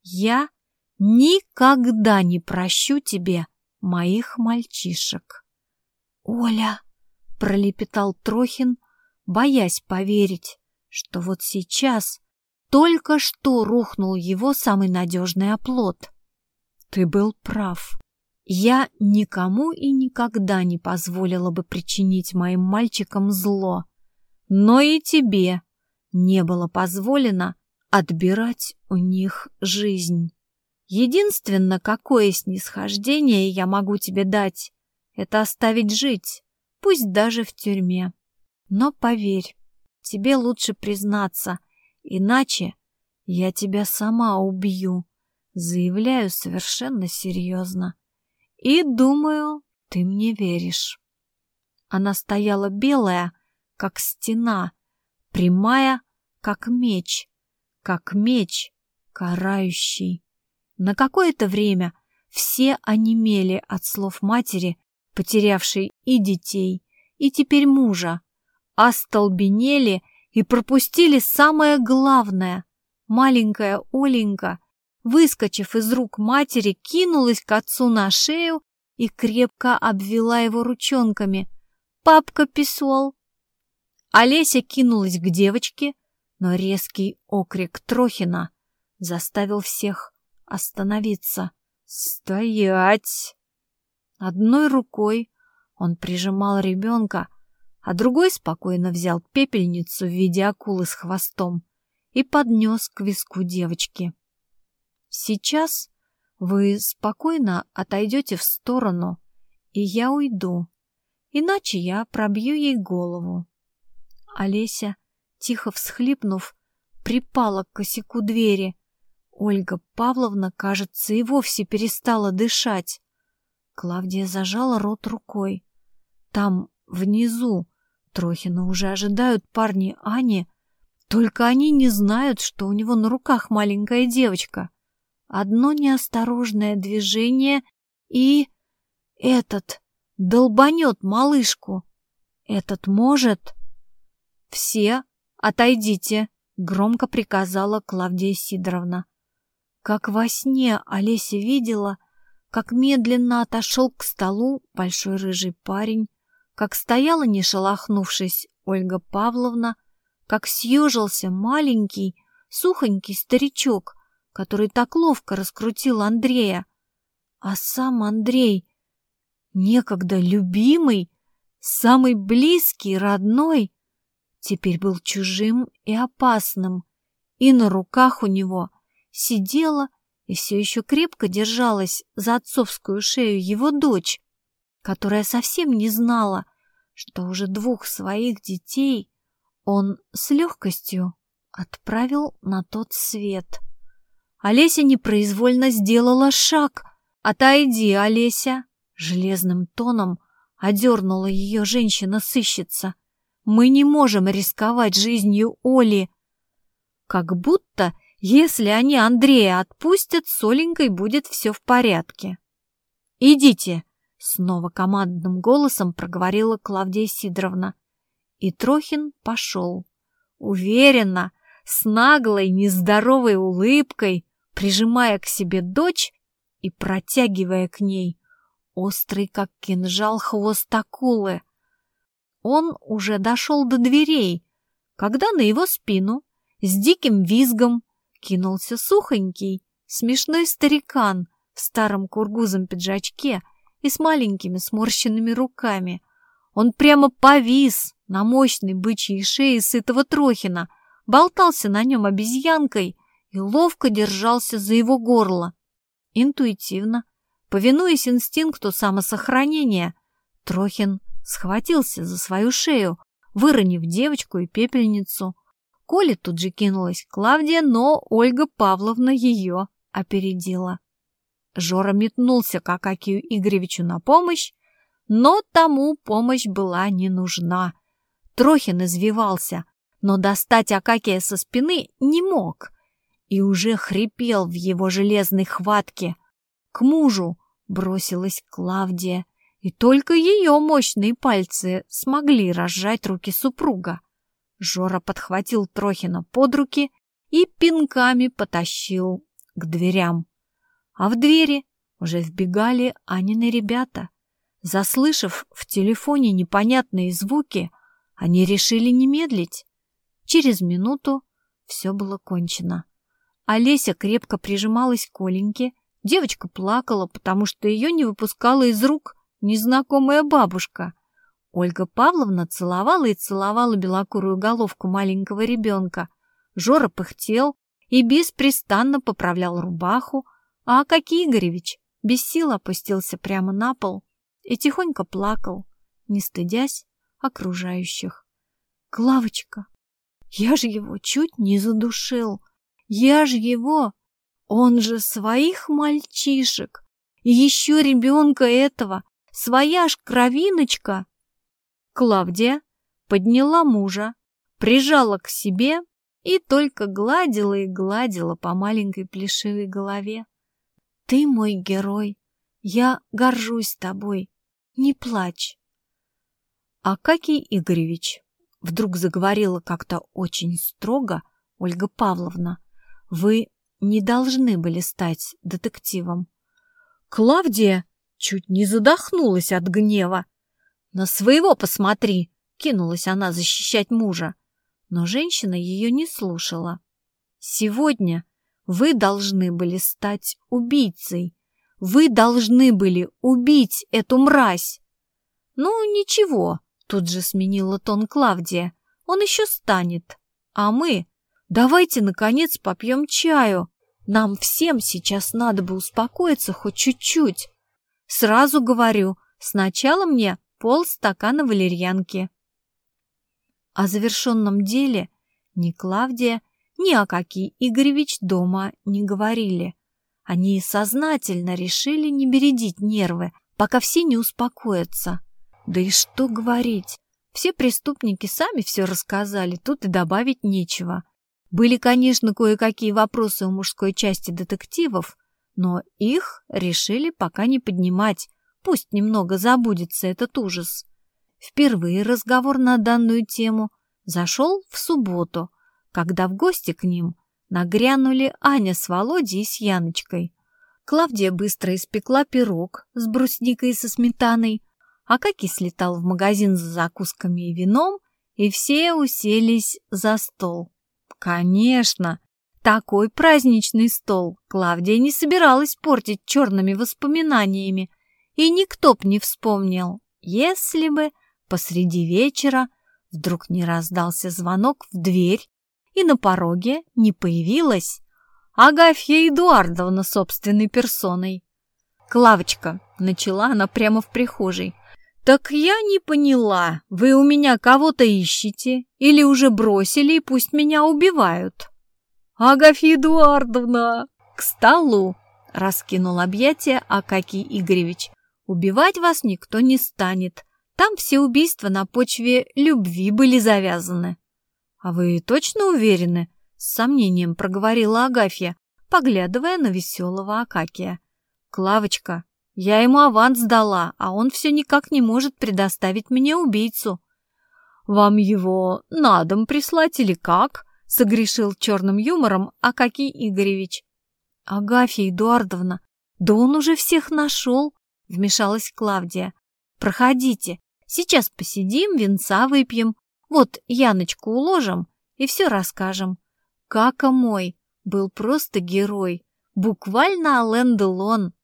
Я никогда не прощу тебе моих мальчишек. Оля! — пролепетал Трохин, боясь поверить, что вот сейчас только что рухнул его самый надежный оплот. «Ты был прав. Я никому и никогда не позволила бы причинить моим мальчикам зло, но и тебе не было позволено отбирать у них жизнь. Единственное, какое снисхождение я могу тебе дать, это оставить жить, пусть даже в тюрьме. Но поверь, тебе лучше признаться, иначе я тебя сама убью, заявляю совершенно серьезно. И думаю, ты мне веришь. Она стояла белая, как стена, прямая, как меч, как меч, карающий. На какое-то время все онемели от слов матери, потерявшей и детей, и теперь мужа, остолбенели и пропустили самое главное. Маленькая Оленька, выскочив из рук матери, кинулась к отцу на шею и крепко обвела его ручонками. «Папка писол!» Олеся кинулась к девочке, но резкий окрик Трохина заставил всех остановиться. «Стоять!» Одной рукой он прижимал ребенка, а другой спокойно взял пепельницу в виде акулы с хвостом и поднес к виску девочки. «Сейчас вы спокойно отойдете в сторону, и я уйду, иначе я пробью ей голову». Олеся, тихо всхлипнув, припала к косяку двери. Ольга Павловна, кажется, и вовсе перестала дышать. Клавдия зажала рот рукой. Там, внизу, Трохина уже ожидают парни Ани, только они не знают, что у него на руках маленькая девочка. Одно неосторожное движение и... Этот долбанет малышку. Этот может... «Все отойдите!» — громко приказала Клавдия Сидоровна. Как во сне Олеся видела, как медленно отошел к столу большой рыжий парень, как стояла, не шелохнувшись, Ольга Павловна, как съежился маленький, сухонький старичок, который так ловко раскрутил Андрея. А сам Андрей, некогда любимый, самый близкий, родной, теперь был чужим и опасным, и на руках у него сидела и все еще крепко держалась за отцовскую шею его дочь, которая совсем не знала, что уже двух своих детей он с легкостью отправил на тот свет. Олеся непроизвольно сделала шаг. «Отойди, Олеся!» Железным тоном одернула ее женщина-сыщица. Мы не можем рисковать жизнью Оли. Как будто, если они Андрея отпустят, с Оленькой будет все в порядке. «Идите!» — снова командным голосом проговорила Клавдия Сидоровна. И Трохин пошел. Уверенно, с наглой, нездоровой улыбкой, прижимая к себе дочь и протягивая к ней острый, как кинжал, хвост акулы. Он уже дошел до дверей, когда на его спину с диким визгом кинулся сухонький, смешной старикан в старом кургузом пиджачке и с маленькими сморщенными руками. Он прямо повис на мощной бычьей шее сытого Трохина, болтался на нем обезьянкой и ловко держался за его горло. Интуитивно, повинуясь инстинкту самосохранения, Трохин схватился за свою шею, выронив девочку и пепельницу. Коля тут же кинулась Клавдия, но Ольга Павловна ее опередила. Жора метнулся к Акакию Игоревичу на помощь, но тому помощь была не нужна. Трохин извивался, но достать Акакия со спины не мог и уже хрипел в его железной хватке. К мужу бросилась Клавдия и только ее мощные пальцы смогли разжать руки супруга. Жора подхватил Трохина под руки и пинками потащил к дверям. А в двери уже вбегали Анины ребята. Заслышав в телефоне непонятные звуки, они решили не медлить. Через минуту все было кончено. Олеся крепко прижималась к Оленьке, Девочка плакала, потому что ее не выпускала из рук незнакомая бабушка. Ольга Павловна целовала и целовала белокурую головку маленького ребенка. Жора пыхтел и беспрестанно поправлял рубаху, а Акакий Игоревич без сил опустился прямо на пол и тихонько плакал, не стыдясь окружающих. «Клавочка, я же его чуть не задушил! Я же его он же своих мальчишек, и еще ребенка этого, своя ж кровиночка. Клавдия подняла мужа, прижала к себе и только гладила и гладила по маленькой плешивой голове. Ты мой герой, я горжусь тобой, не плачь. Акакий Игоревич вдруг заговорила как-то очень строго Ольга Павловна. Вы не должны были стать детективом. Клавдия чуть не задохнулась от гнева. «На своего посмотри!» — кинулась она защищать мужа. Но женщина ее не слушала. «Сегодня вы должны были стать убийцей. Вы должны были убить эту мразь!» «Ну, ничего», — тут же сменила тон Клавдия. «Он еще станет. А мы Давайте, наконец, попьем чаю. Нам всем сейчас надо бы успокоиться хоть чуть-чуть. Сразу говорю, сначала мне полстакана валерьянки. О завершенном деле ни Клавдия, ни Акакий Игоревич дома не говорили. Они сознательно решили не бередить нервы, пока все не успокоятся. Да и что говорить, все преступники сами все рассказали, тут и добавить нечего. Были, конечно, кое-какие вопросы у мужской части детективов, но их решили пока не поднимать, пусть немного забудется этот ужас. Впервые разговор на данную тему зашел в субботу, когда в гости к ним нагрянули Аня с Володей и с Яночкой. Клавдия быстро испекла пирог с брусникой и со сметаной, а Каки слетал в магазин за закусками и вином, и все уселись за стол. Конечно, такой праздничный стол Клавдия не собиралась портить черными воспоминаниями, и никто б не вспомнил, если бы посреди вечера вдруг не раздался звонок в дверь, и на пороге не появилась Агафья Эдуардовна собственной персоной. «Клавочка», — начала она прямо в прихожей, — «Так я не поняла, вы у меня кого-то ищете или уже бросили и пусть меня убивают?» «Агафья Эдуардовна!» «К столу!» — раскинул объятия Акакий Игоревич. «Убивать вас никто не станет. Там все убийства на почве любви были завязаны». «А вы точно уверены?» — с сомнением проговорила Агафья, поглядывая на веселого Акакия. «Клавочка, я ему аванс дала, а он все никак не может предоставить мне убийцу. Вам его на дом прислать или как? Согрешил черным юмором Акакий Игоревич. Агафья Эдуардовна, да он уже всех нашел, вмешалась Клавдия. Проходите, сейчас посидим, венца выпьем. Вот Яночку уложим и все расскажем. Кака мой был просто герой, буквально Ален Делон.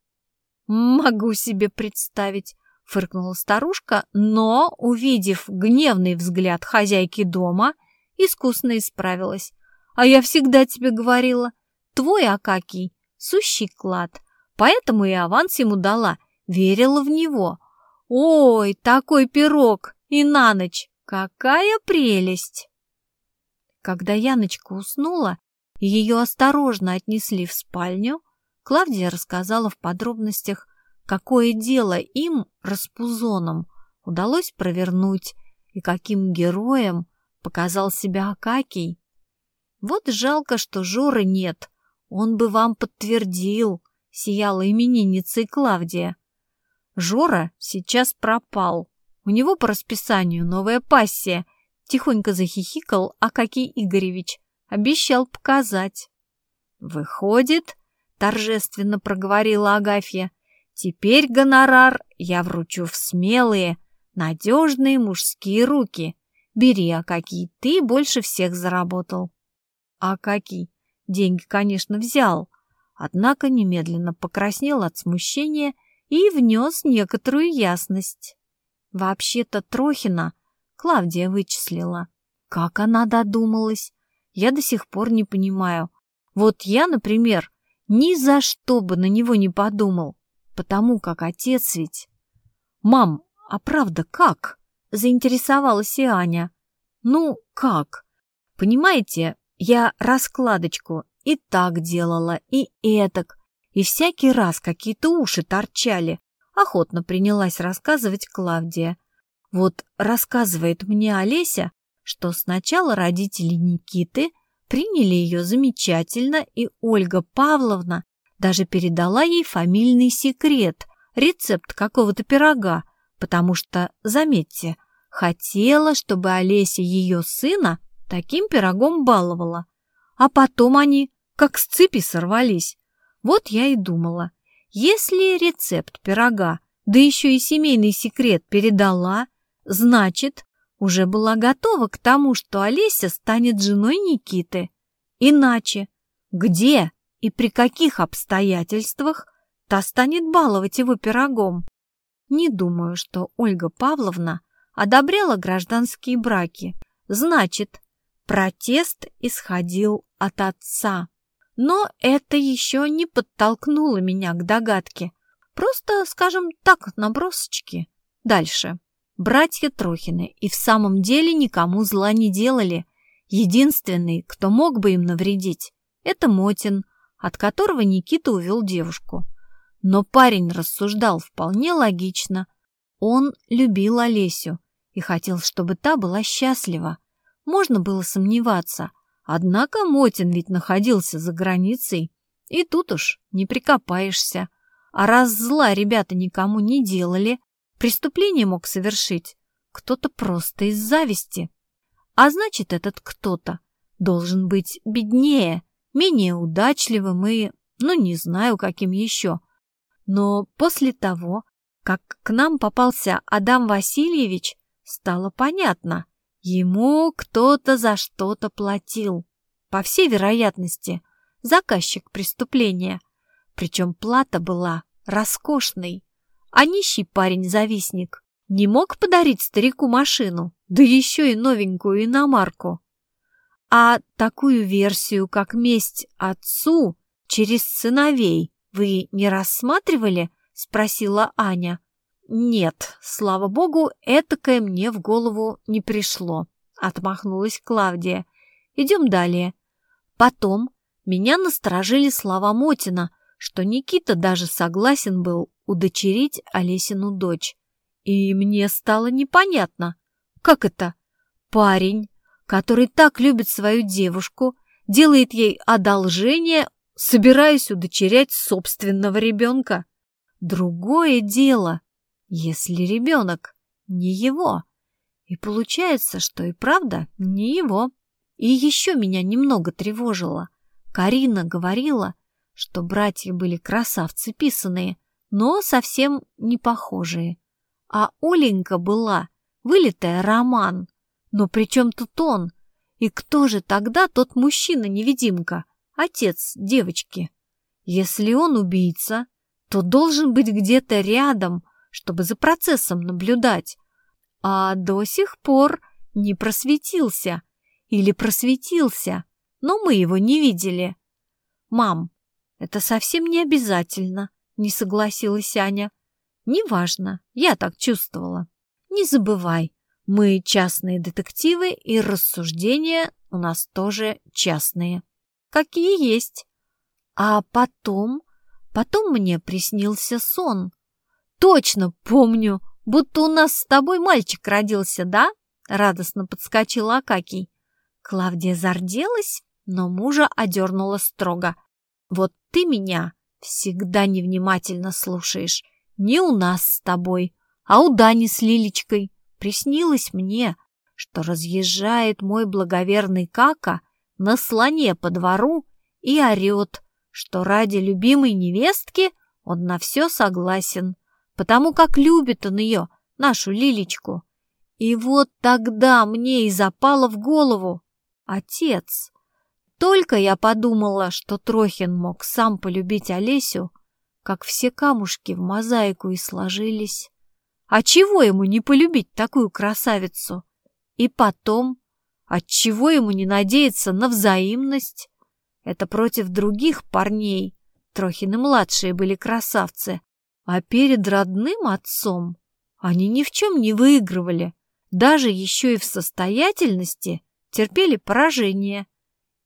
«Могу себе представить», — фыркнула старушка, но, увидев гневный взгляд хозяйки дома, искусно исправилась. «А я всегда тебе говорила, твой Акакий — сущий клад, поэтому и аванс ему дала, верила в него. Ой, такой пирог и на ночь! Какая прелесть!» Когда Яночка уснула, ее осторожно отнесли в спальню, Клавдия рассказала в подробностях, какое дело им, распузонам, удалось провернуть и каким героем показал себя Акакий. Вот жалко, что Жоры нет, он бы вам подтвердил, сияла именинницей Клавдия. Жора сейчас пропал. У него по расписанию новая пассия. Тихонько захихикал Акакий Игоревич. Обещал показать. Выходит, торжественно проговорила Агафья. Теперь гонорар я вручу в смелые, надежные мужские руки. Бери, Акакий, ты больше всех заработал. Акакий деньги, конечно, взял, однако немедленно покраснел от смущения и внес некоторую ясность. Вообще-то Трохина Клавдия вычислила. Как она додумалась? Я до сих пор не понимаю. Вот я, например, ни за что бы на него не подумал, потому как отец ведь... «Мам, а правда как?» — заинтересовалась и Аня. «Ну, как? Понимаете, я раскладочку и так делала, и этак, и всякий раз какие-то уши торчали. Охотно принялась рассказывать Клавдия. Вот рассказывает мне Олеся, что сначала родители Никиты приняли ее замечательно, и Ольга Павловна даже передала ей фамильный секрет, рецепт какого-то пирога, потому что, заметьте, хотела, чтобы Олеся ее сына таким пирогом баловала. А потом они как с цепи сорвались. Вот я и думала, если рецепт пирога, да еще и семейный секрет передала, значит, уже была готова к тому, что Олеся станет женой Никиты. Иначе где и при каких обстоятельствах та станет баловать его пирогом? Не думаю, что Ольга Павловна одобряла гражданские браки. Значит, протест исходил от отца. Но это еще не подтолкнуло меня к догадке. Просто, скажем так, набросочки. Дальше. Братья Трохины и в самом деле никому зла не делали. Единственный, кто мог бы им навредить, это Мотин, от которого Никита увел девушку. Но парень рассуждал вполне логично. Он любил Олесю и хотел, чтобы та была счастлива. Можно было сомневаться, однако Мотин ведь находился за границей, и тут уж не прикопаешься. А раз зла ребята никому не делали, преступление мог совершить кто-то просто из зависти. А значит, этот кто-то должен быть беднее, менее удачливым и, ну, не знаю, каким еще – но после того, как к нам попался Адам Васильевич, стало понятно, ему кто-то за что-то платил. По всей вероятности, заказчик преступления. Причем плата была роскошной. А нищий парень-завистник не мог подарить старику машину, да еще и новенькую иномарку. А такую версию, как месть отцу через сыновей, «Вы не рассматривали?» — спросила Аня. «Нет, слава богу, этакое мне в голову не пришло», — отмахнулась Клавдия. «Идем далее». Потом меня насторожили слова Мотина, что Никита даже согласен был удочерить Олесину дочь. И мне стало непонятно, как это? Парень, который так любит свою девушку, делает ей одолжение, собираюсь удочерять собственного ребенка. Другое дело, если ребенок не его. И получается, что и правда не его. И еще меня немного тревожило. Карина говорила, что братья были красавцы писаные, но совсем не похожие. А Оленька была вылитая роман. Но при чем тут он? И кто же тогда тот мужчина-невидимка? отец девочки. Если он убийца, то должен быть где-то рядом, чтобы за процессом наблюдать. А до сих пор не просветился. Или просветился, но мы его не видели. «Мам, это совсем не обязательно», — не согласилась Аня. «Неважно, я так чувствовала. Не забывай, мы частные детективы, и рассуждения у нас тоже частные» какие есть. А потом, потом мне приснился сон. Точно помню, будто у нас с тобой мальчик родился, да? Радостно подскочила Акакий. Клавдия зарделась, но мужа одернула строго. Вот ты меня всегда невнимательно слушаешь. Не у нас с тобой, а у Дани с Лилечкой. Приснилось мне, что разъезжает мой благоверный Кака на слоне по двору и орет, что ради любимой невестки он на все согласен, потому как любит он ее, нашу Лилечку. И вот тогда мне и запало в голову. Отец. Только я подумала, что Трохин мог сам полюбить Олесю, как все камушки в мозаику и сложились. А чего ему не полюбить такую красавицу? И потом, отчего ему не надеяться на взаимность? Это против других парней. Трохины-младшие были красавцы. А перед родным отцом они ни в чем не выигрывали. Даже еще и в состоятельности терпели поражение.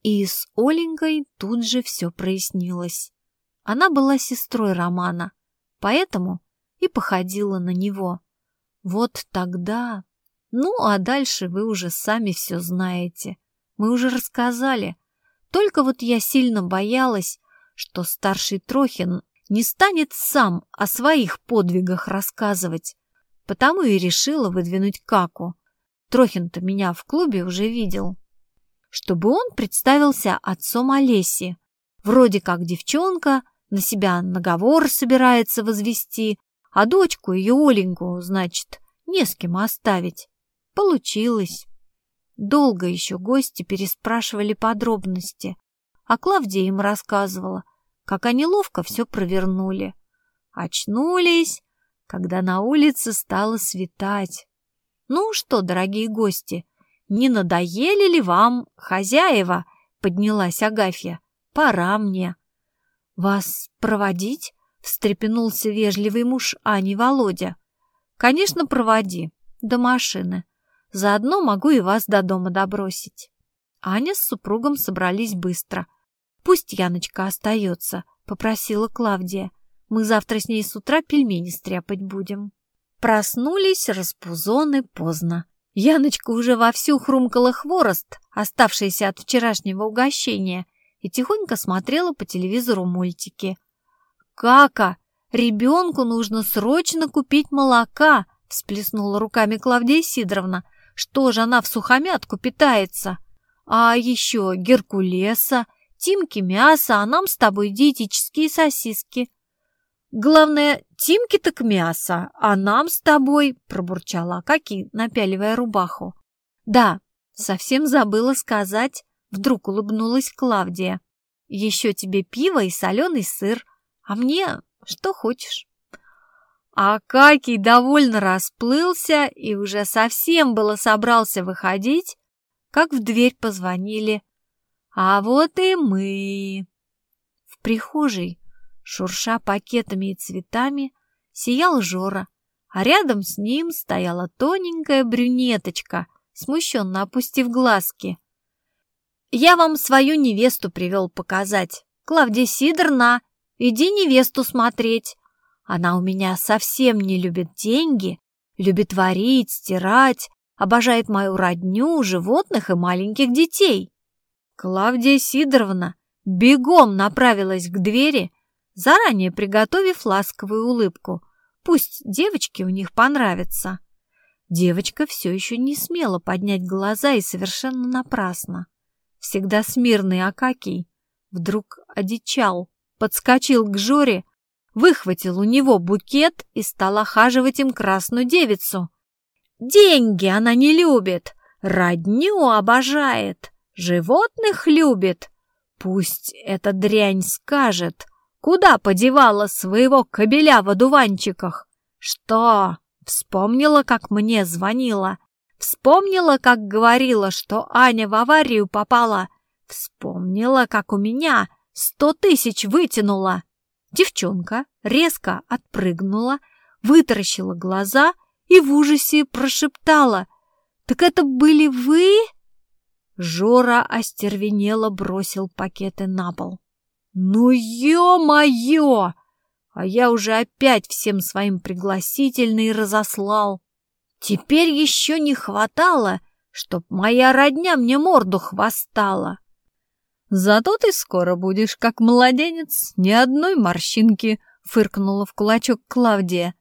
И с Оленькой тут же все прояснилось. Она была сестрой Романа, поэтому и походила на него. Вот тогда... Ну, а дальше вы уже сами все знаете. Мы уже рассказали. Только вот я сильно боялась, что старший Трохин не станет сам о своих подвигах рассказывать. Потому и решила выдвинуть Каку. Трохин-то меня в клубе уже видел. Чтобы он представился отцом Олеси. Вроде как девчонка на себя наговор собирается возвести, а дочку ее Оленьку, значит, не с кем оставить. Получилось. Долго еще гости переспрашивали подробности, а Клавдия им рассказывала, как они ловко все провернули. Очнулись, когда на улице стало светать. «Ну что, дорогие гости, не надоели ли вам хозяева?» — поднялась Агафья. «Пора мне». «Вас проводить?» — встрепенулся вежливый муж Ани Володя. «Конечно, проводи. До машины. Заодно могу и вас до дома добросить». Аня с супругом собрались быстро. «Пусть Яночка остается», — попросила Клавдия. «Мы завтра с ней с утра пельмени стряпать будем». Проснулись распузоны поздно. Яночка уже вовсю хрумкала хворост, оставшийся от вчерашнего угощения, и тихонько смотрела по телевизору мультики. «Кака! Ребенку нужно срочно купить молока!» — всплеснула руками Клавдия Сидоровна. «Что же она в сухомятку питается? А еще Геркулеса, Тимки мясо, а нам с тобой диетические сосиски». «Главное, Тимке так мясо, а нам с тобой...» — пробурчала Акаки, напяливая рубаху. «Да, совсем забыла сказать», — вдруг улыбнулась Клавдия. «Еще тебе пиво и соленый сыр, а мне что хочешь». Акакий довольно расплылся и уже совсем было собрался выходить, как в дверь позвонили. «А вот и мы!» В прихожей Шурша пакетами и цветами, сиял Жора, а рядом с ним стояла тоненькая брюнеточка, смущенно опустив глазки. «Я вам свою невесту привел показать. Клавдия Сидорна, иди невесту смотреть. Она у меня совсем не любит деньги, любит варить, стирать, обожает мою родню, животных и маленьких детей». Клавдия Сидоровна бегом направилась к двери, заранее приготовив ласковую улыбку. Пусть девочке у них понравится. Девочка все еще не смела поднять глаза и совершенно напрасно. Всегда смирный Акакий вдруг одичал, подскочил к Жоре, выхватил у него букет и стал охаживать им красную девицу. Деньги она не любит, родню обожает, животных любит. Пусть эта дрянь скажет — Куда подевала своего кобеля в одуванчиках? Что? Вспомнила, как мне звонила? Вспомнила, как говорила, что Аня в аварию попала? Вспомнила, как у меня сто тысяч вытянула? Девчонка резко отпрыгнула, вытаращила глаза и в ужасе прошептала. «Так это были вы?» Жора остервенело бросил пакеты на пол. «Ну, ё-моё!» А я уже опять всем своим пригласительный разослал. Теперь еще не хватало, чтоб моя родня мне морду хвастала. Зато ты скоро будешь как младенец, ни одной морщинки, фыркнула в кулачок Клавдия.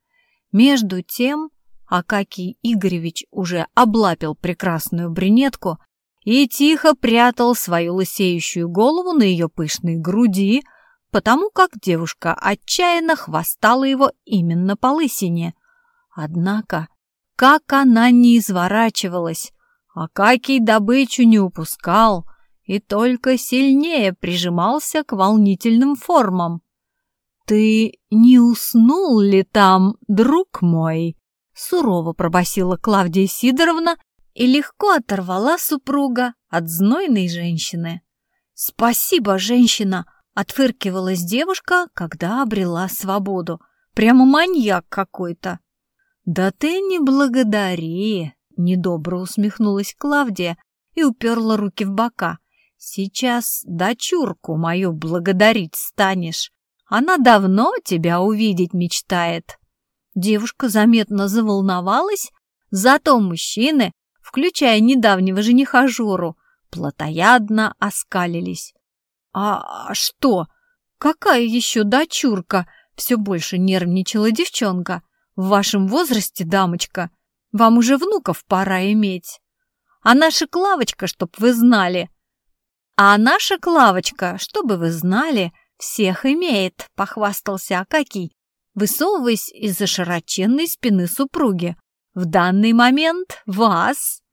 Между тем Акакий Игоревич уже облапил прекрасную брюнетку и тихо прятал свою лысеющую голову на ее пышной груди, потому как девушка отчаянно хвастала его именно по лысине. Однако, как она не изворачивалась, Акакий добычу не упускал и только сильнее прижимался к волнительным формам. «Ты не уснул ли там, друг мой?» Сурово пробасила Клавдия Сидоровна и легко оторвала супруга от знойной женщины. «Спасибо, женщина!» — отфыркивалась девушка, когда обрела свободу. «Прямо маньяк какой-то!» «Да ты не благодари!» — недобро усмехнулась Клавдия и уперла руки в бока. «Сейчас дочурку мою благодарить станешь. Она давно тебя увидеть мечтает». Девушка заметно заволновалась, зато мужчины, включая недавнего жениха Жору, плотоядно оскалились. «А что? Какая еще дочурка?» Все больше нервничала девчонка. «В вашем возрасте, дамочка, вам уже внуков пора иметь. А наша Клавочка, чтоб вы знали...» «А наша Клавочка, чтобы вы знали, всех имеет», — похвастался Акакий, высовываясь из-за широченной спины супруги. «В данный момент вас...»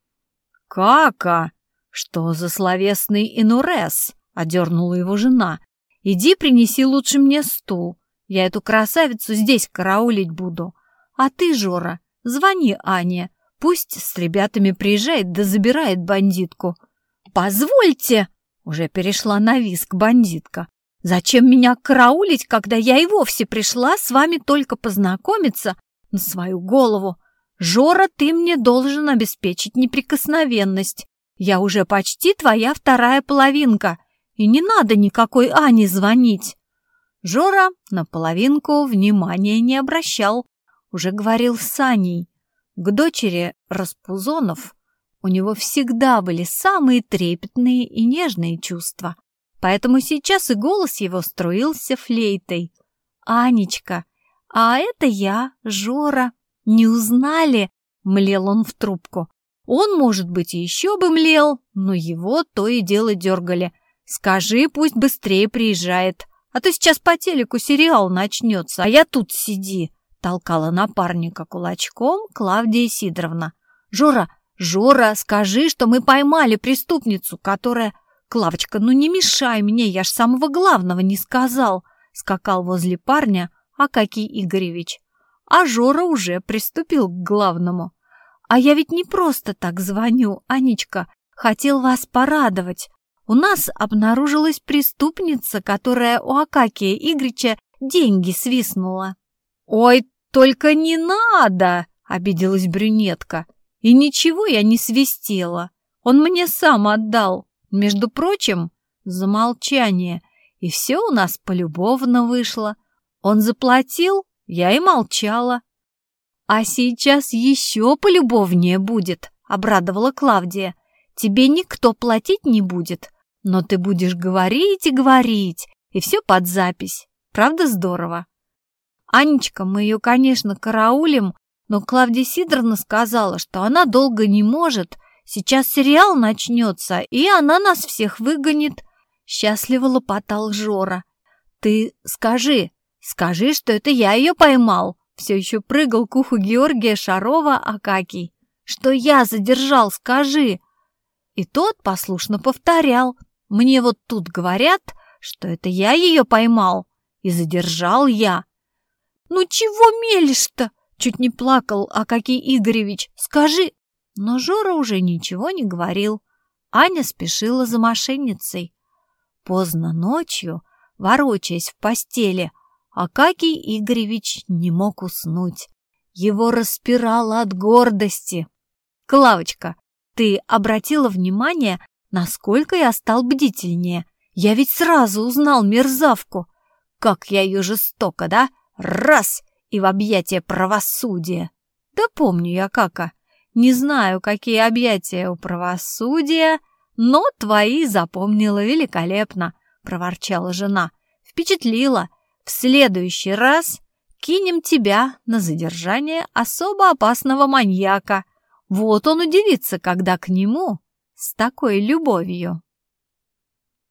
«Кака! Что за словесный инурес?» — одернула его жена. «Иди принеси лучше мне стул. Я эту красавицу здесь караулить буду. А ты, Жора, звони Ане. Пусть с ребятами приезжает да забирает бандитку». «Позвольте!» — уже перешла на виск бандитка. Зачем меня караулить, когда я и вовсе пришла с вами только познакомиться на свою голову? Жора, ты мне должен обеспечить неприкосновенность. Я уже почти твоя вторая половинка, и не надо никакой Ане звонить. Жора на половинку внимания не обращал, уже говорил с Аней. К дочери Распузонов у него всегда были самые трепетные и нежные чувства поэтому сейчас и голос его струился флейтой. «Анечка, а это я, Жора. Не узнали?» — млел он в трубку. Он, может быть, еще бы млел, но его то и дело дергали. «Скажи, пусть быстрее приезжает, а то сейчас по телеку сериал начнется, а я тут сиди», — толкала напарника кулачком Клавдия Сидоровна. «Жора, Жора, скажи, что мы поймали преступницу, которая «Клавочка, ну не мешай мне, я ж самого главного не сказал!» Скакал возле парня Акакий Игоревич. А Жора уже приступил к главному. «А я ведь не просто так звоню, Анечка. Хотел вас порадовать. У нас обнаружилась преступница, которая у Акакия Игоревича деньги свистнула». «Ой, только не надо!» — обиделась брюнетка. «И ничего я не свистела. Он мне сам отдал. Между прочим, замолчание, и все у нас полюбовно вышло. Он заплатил, я и молчала. А сейчас еще полюбовнее будет, обрадовала Клавдия. Тебе никто платить не будет, но ты будешь говорить и говорить, и все под запись. Правда здорово? Анечка, мы ее, конечно, караулим, но Клавдия Сидоровна сказала, что она долго не может, Сейчас сериал начнется, и она нас всех выгонит. Счастливо лопотал Жора. Ты скажи, скажи, что это я ее поймал. Все еще прыгал к уху Георгия Шарова Акакий. Что я задержал, скажи. И тот послушно повторял. Мне вот тут говорят, что это я ее поймал. И задержал я. «Ну чего мелешь-то?» Чуть не плакал Акакий Игоревич. «Скажи, но Жора уже ничего не говорил. Аня спешила за мошенницей. Поздно ночью, ворочаясь в постели, Акакий Игоревич не мог уснуть. Его распирало от гордости. «Клавочка, ты обратила внимание, насколько я стал бдительнее? Я ведь сразу узнал мерзавку. Как я ее жестоко, да? Раз! И в объятия правосудия. Да помню я, кака. Не знаю, какие объятия у правосудия, но твои запомнила великолепно, проворчала жена. Впечатлила. В следующий раз кинем тебя на задержание особо опасного маньяка. Вот он удивится, когда к нему с такой любовью.